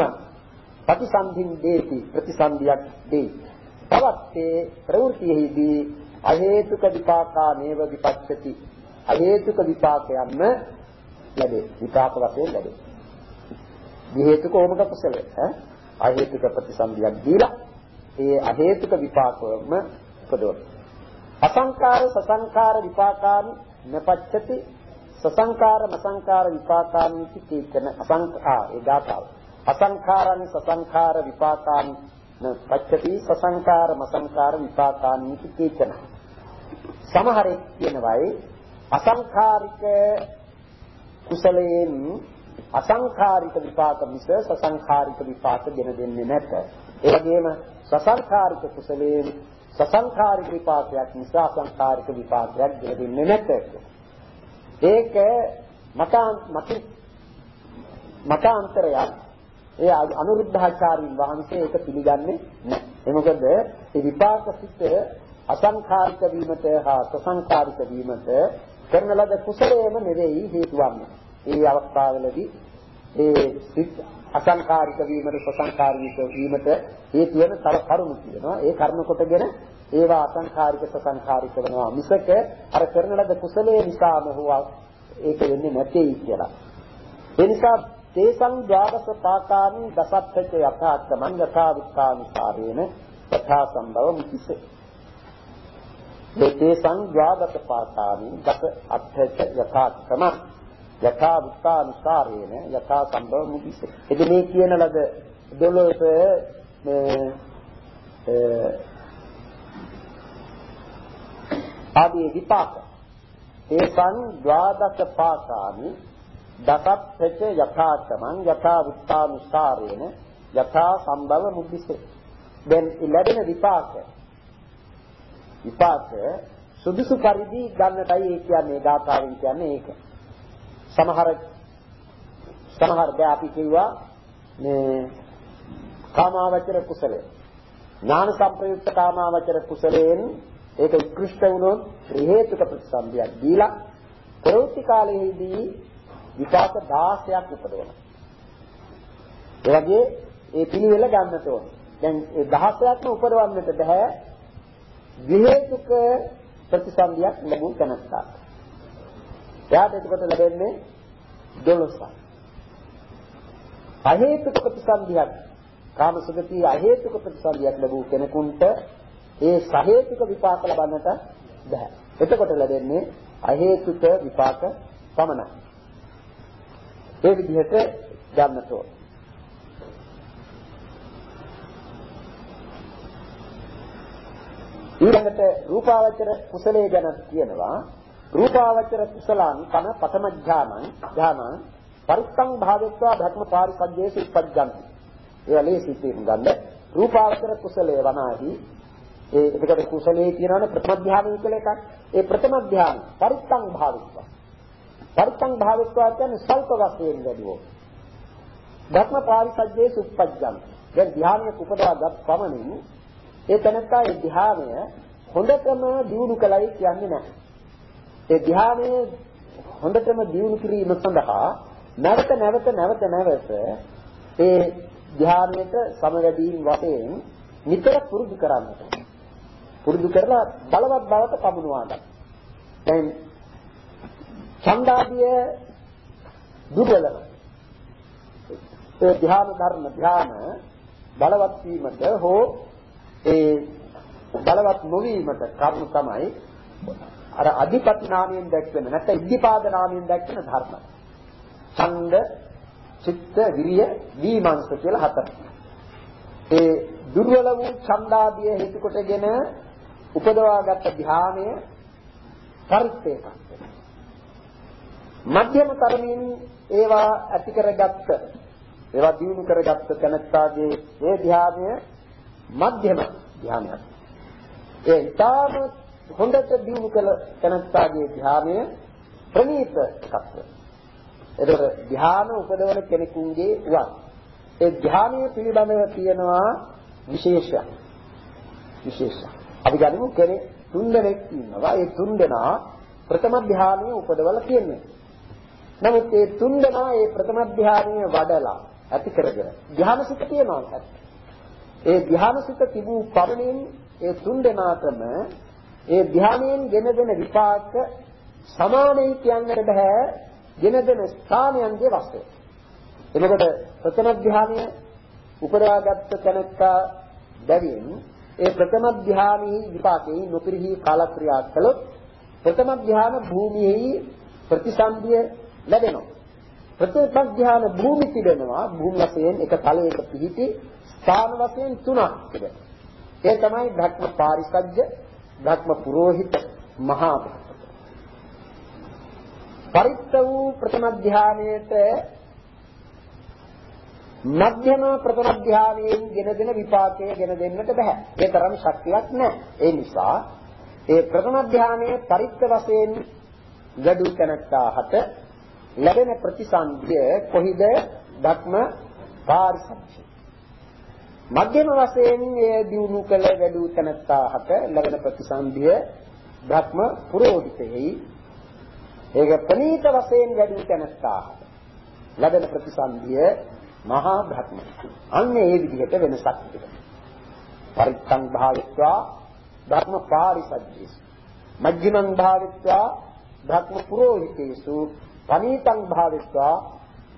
ප්‍රතිසන්ධින් දේති ප්‍රතිසන්දියක් දෙයි. තවත්තේ ප්‍රවෘතියෙහිදී අහේතුක විපාකා මේව විපච්චති. අහේතුක විපාකයන්ම ලැබේ. විපාක වශයෙන් ලැබේ. විහේතුක ඕමක කුසල ඈ අහේතුක ප්‍රතිසන්දියක් දීලා ඒ අහේතුක විපාකවම උපදවන. අසංකාර සසංකාර විපාකාන් නපච්චති සසංකාර මසංකාර විපාකාන්ති කීකන අසංකා ඒ ගාතාව අසංකාරං සසංකාර විපාකාන් පච්චති සසංකාර මසංකාර විපාකාන්ති කීකන සමහරෙක් කියනවායි අසංකාරික කුසලයෙන් අසංඛාරික විපාක මිස සසංඛාරික විපාක ගෙන දෙන්නේ නැත. ඒ වගේම සසංඛාරික කුසලයේ සසංඛාරික විපාකයක් නිසා අසංඛාරික විපාකයක් ගෙන දෙන්නේ නැත. ඒක මත මත මතාන්තරයක් ඒ අනුරුද්ධාචාරින් වහන්සේ ඒක පිළිගන්නේ නැහැ. ඒ මොකද ඒ විපාක සිත් අසංඛාරික වීමට හා සසංඛාරික වීමට කරන ලද කුසලයේම නෙවෙයි හේතු වන්නේ. ඒ අවස්ථාවලදී ඒ සිත් අසංකාරික වීමට සසංකාරික වීමට හේතු වෙන තර කරුණු කියනවා. ඒ කර්ම කොටගෙන ඒවා අසංකාරික සසංකාරික වෙනවා. මිසක අර කරන ලද කුසලයේ නිසාම හෝ ඒක වෙන්නේ නැtei කියලා. ඒ නිසා තේසං ද්වාදස පාකානි දසත්තච යථාත්මං යථා විත්තානුසාරේන යථා සම්භව මුතිසේ. තේසං ද්වාදස පාකානි දස අත්තච යථාත්මං යථා වුත්තානුසාරේන යථා සම්භව මුදිස. එද මේ කියන ලද 12 මේ ආදී විපාක ඒකං ද්වාදස පාකානි දසත්ථච යථාතමං යථා වුත්තානුසාරේන යථා සම්භව මුදිස. දැන් ලැබෙන විපාක විපාක සුදුසු පරිදි ගන්නටයි ඒ කියන්නේ ධාතාවෙන් කියන්නේ ඒක. සමහර සමහර දැන් අපි කිව්වා මේ කාමාවචර කුසලය. ඥාන සංප්‍රයුක්ත කාමාවචර කුසලයෙන් ඒක උත්කෘෂ්ඨ වුණොත් හේතුක ප්‍රතිසම්පියක් දීලා ප්‍රවෘත්ති කාලයේදී විපාක 16ක් උපදවනවා. ඒ වගේ ඒ පිළිවෙල ගන්නට ඕන. දැන් ඒ 16ක්ම උපදවන්නට බෑ විහේතුක ප්‍රතිසම්පියක් ලැබුණ තැනත්තා. එයාට එතකොට ලැබෙන්නේ 12ක්. අහේතුක ප්‍රතිසන්දියක් කාමසුගතිය අහේතුක ප්‍රතිසන්දියක් ලැබූ කෙනෙකුට ඒ සහේතුක විපාක ලබන්නට බෑ. එතකොට ලැබෙන්නේ අහේතුක විපාක පමණයි. ඒ විදිහට ගන්නට ඕන. ඊළඟට රූපාවචර කුසලයේ ගැන කියනවා රූපාවචර කුසලාන් කන පතම ඥානං ඥානං පරිත්තං භාවෙත්වා භක්ම පාරිසජ්ජේසු උපජ්ජන්ති. ඒවා ලේසි තේරුම් ගන්න. රූපාවචර කුසලයේ වනාහි ඒ එතකොට කුසලයේ කියනවනේ ප්‍රථම ධානය කියලා එකක්. ඒ ප්‍රථම ධානය පරිත්තං භාවෙත්වා. පරිත්තං භාවෙත්වා කියන්නේ සල්ප වශයෙන් වැඩිවෝ. භක්ම පාරිසජ්ජේසු උපජ්ජන්ති. දැන් ධානය උපදවාගත් පමණින් ඒ තනත්තා ඒ ධානය හොඳටම දියුණු කළයි කියන්නේ නැහැ. ඒ ධානයේ හොඳටම දියුණු කිරීම සඳහා නැවත නැවත නැවත නැවත ඒ ධානයට සමවැදීන් වශයෙන් නිතර පුරුදු කරන්නට. පුරුදු කරලා බලවත් බවට පමුණවා ගන්න. දැන් ඡන්දාදිය දුර්වලව. ඒ ධ්‍යාන ධර්ම ධ්‍යාන බලවත් වීමට හෝ ඒ බලවත් නොවීමට කරුණු තමයි අර අධිපති නාමයෙන් දැක්වෙන නැත්නම් ඉද්ධිපාද නාමයෙන් දැක්වෙන ධර්ම. ඡන්ද, චිත්ත, විරිය, දීමංශ කියලා හතර. ඒ දුර්වල වූ ඡන්දාදිය හේතු කොටගෙන උපදවාගත් ධානය පරිත්තේක. මධ්‍යම කර්මයෙන් ඒවා ඇති කරගත්ත ඒවා දිනු කරගත්ත තැනත්තාගේ ඒ ධානය මධ්‍යම ධානයක්. ඒ ඊටම හොඳට දිනු කළ තනත්තාගේ ධානය ප්‍රණීත එකක්ද. එතකොට ධාන උපදවන කෙනෙකුගේ වත් ඒ ධානය පිළිබඳව තියෙනවා විශේෂයක්. විශේෂයක්. අපි ගනිමු කෙනෙක් තුන් දෙනෙක් ඉන්නවා. ඒ තුන් දෙනා ප්‍රථම ධානය උපදවලා තියෙනවා. නමුත් ඒ තුන් දෙනා ඒ ප්‍රථම ධානය වඩලා ඇති කරගෙන ධානසිත තියනවා. ඒ ධානසිත තිබූ පරිණින් ඒ තුන් දෙනාටම ඒ ධානයෙන් ගෙන දෙන විපාක සමානයි කියන්නට බෑ ගෙන දෙන ස්ථානයන්ගේ වශයෙන්. එතකොට ප්‍රථම ධානය උපදවාගත්ත තැනත්තා බැවින් ඒ ප්‍රථම ධානයේ විපාකේ නොපිරිහි කාලක්‍රියා කළොත් ප්‍රථම ධාන භූමියේ ප්‍රතිසන්දිය ලැබෙනවා. ප්‍රථම ධාන භූමි තිබෙනවා භූමි වශයෙන් එක තලයක පිහිටි ස්ථාන වශයෙන් තුනක් තිබෙනවා. ඒ තමයි භක්ම පාරිසජ්‍ය ධර්ම පුරোহিত මහා පරිත්ත වූ ප්‍රථම ධානයේට මධ්‍යම ප්‍රථම ධානයෙන් ගෙන දෙන විපාකය ගෙන දෙන්නට බෑ. ඒ තරම් ශක්තියක් නැහැ. ඒ නිසා ඒ ප්‍රථම ධානයේ පරිත්ත වශයෙන් ගඩු තැනත්තාහට ලැබෙන ප්‍රතිසන්දිය කොහිද ධක්ම පාරිසංචි. මධ්‍යම වශයෙන් ඒ දිනු කළ වැඩි තැනත්තාහට ලැබෙන ප්‍රතිසන්දිය ධක්ම පුරෝහිතෙහි ඒක ප්‍රනීත වශයෙන් වැඩි තැනත්තාහට ලැබෙන ප්‍රතිසන්දිය මහා භක්ම. අන්න ඒ විදිහට වෙනසක් තිබෙනවා. පරිත්තං භාවිත්වා ධර්ම පාරිසජ්ජේසු. මජ්ජිමං භාවිත්වා ධර්ම පුරෝහිතේසු පනීතං භාවිත්වා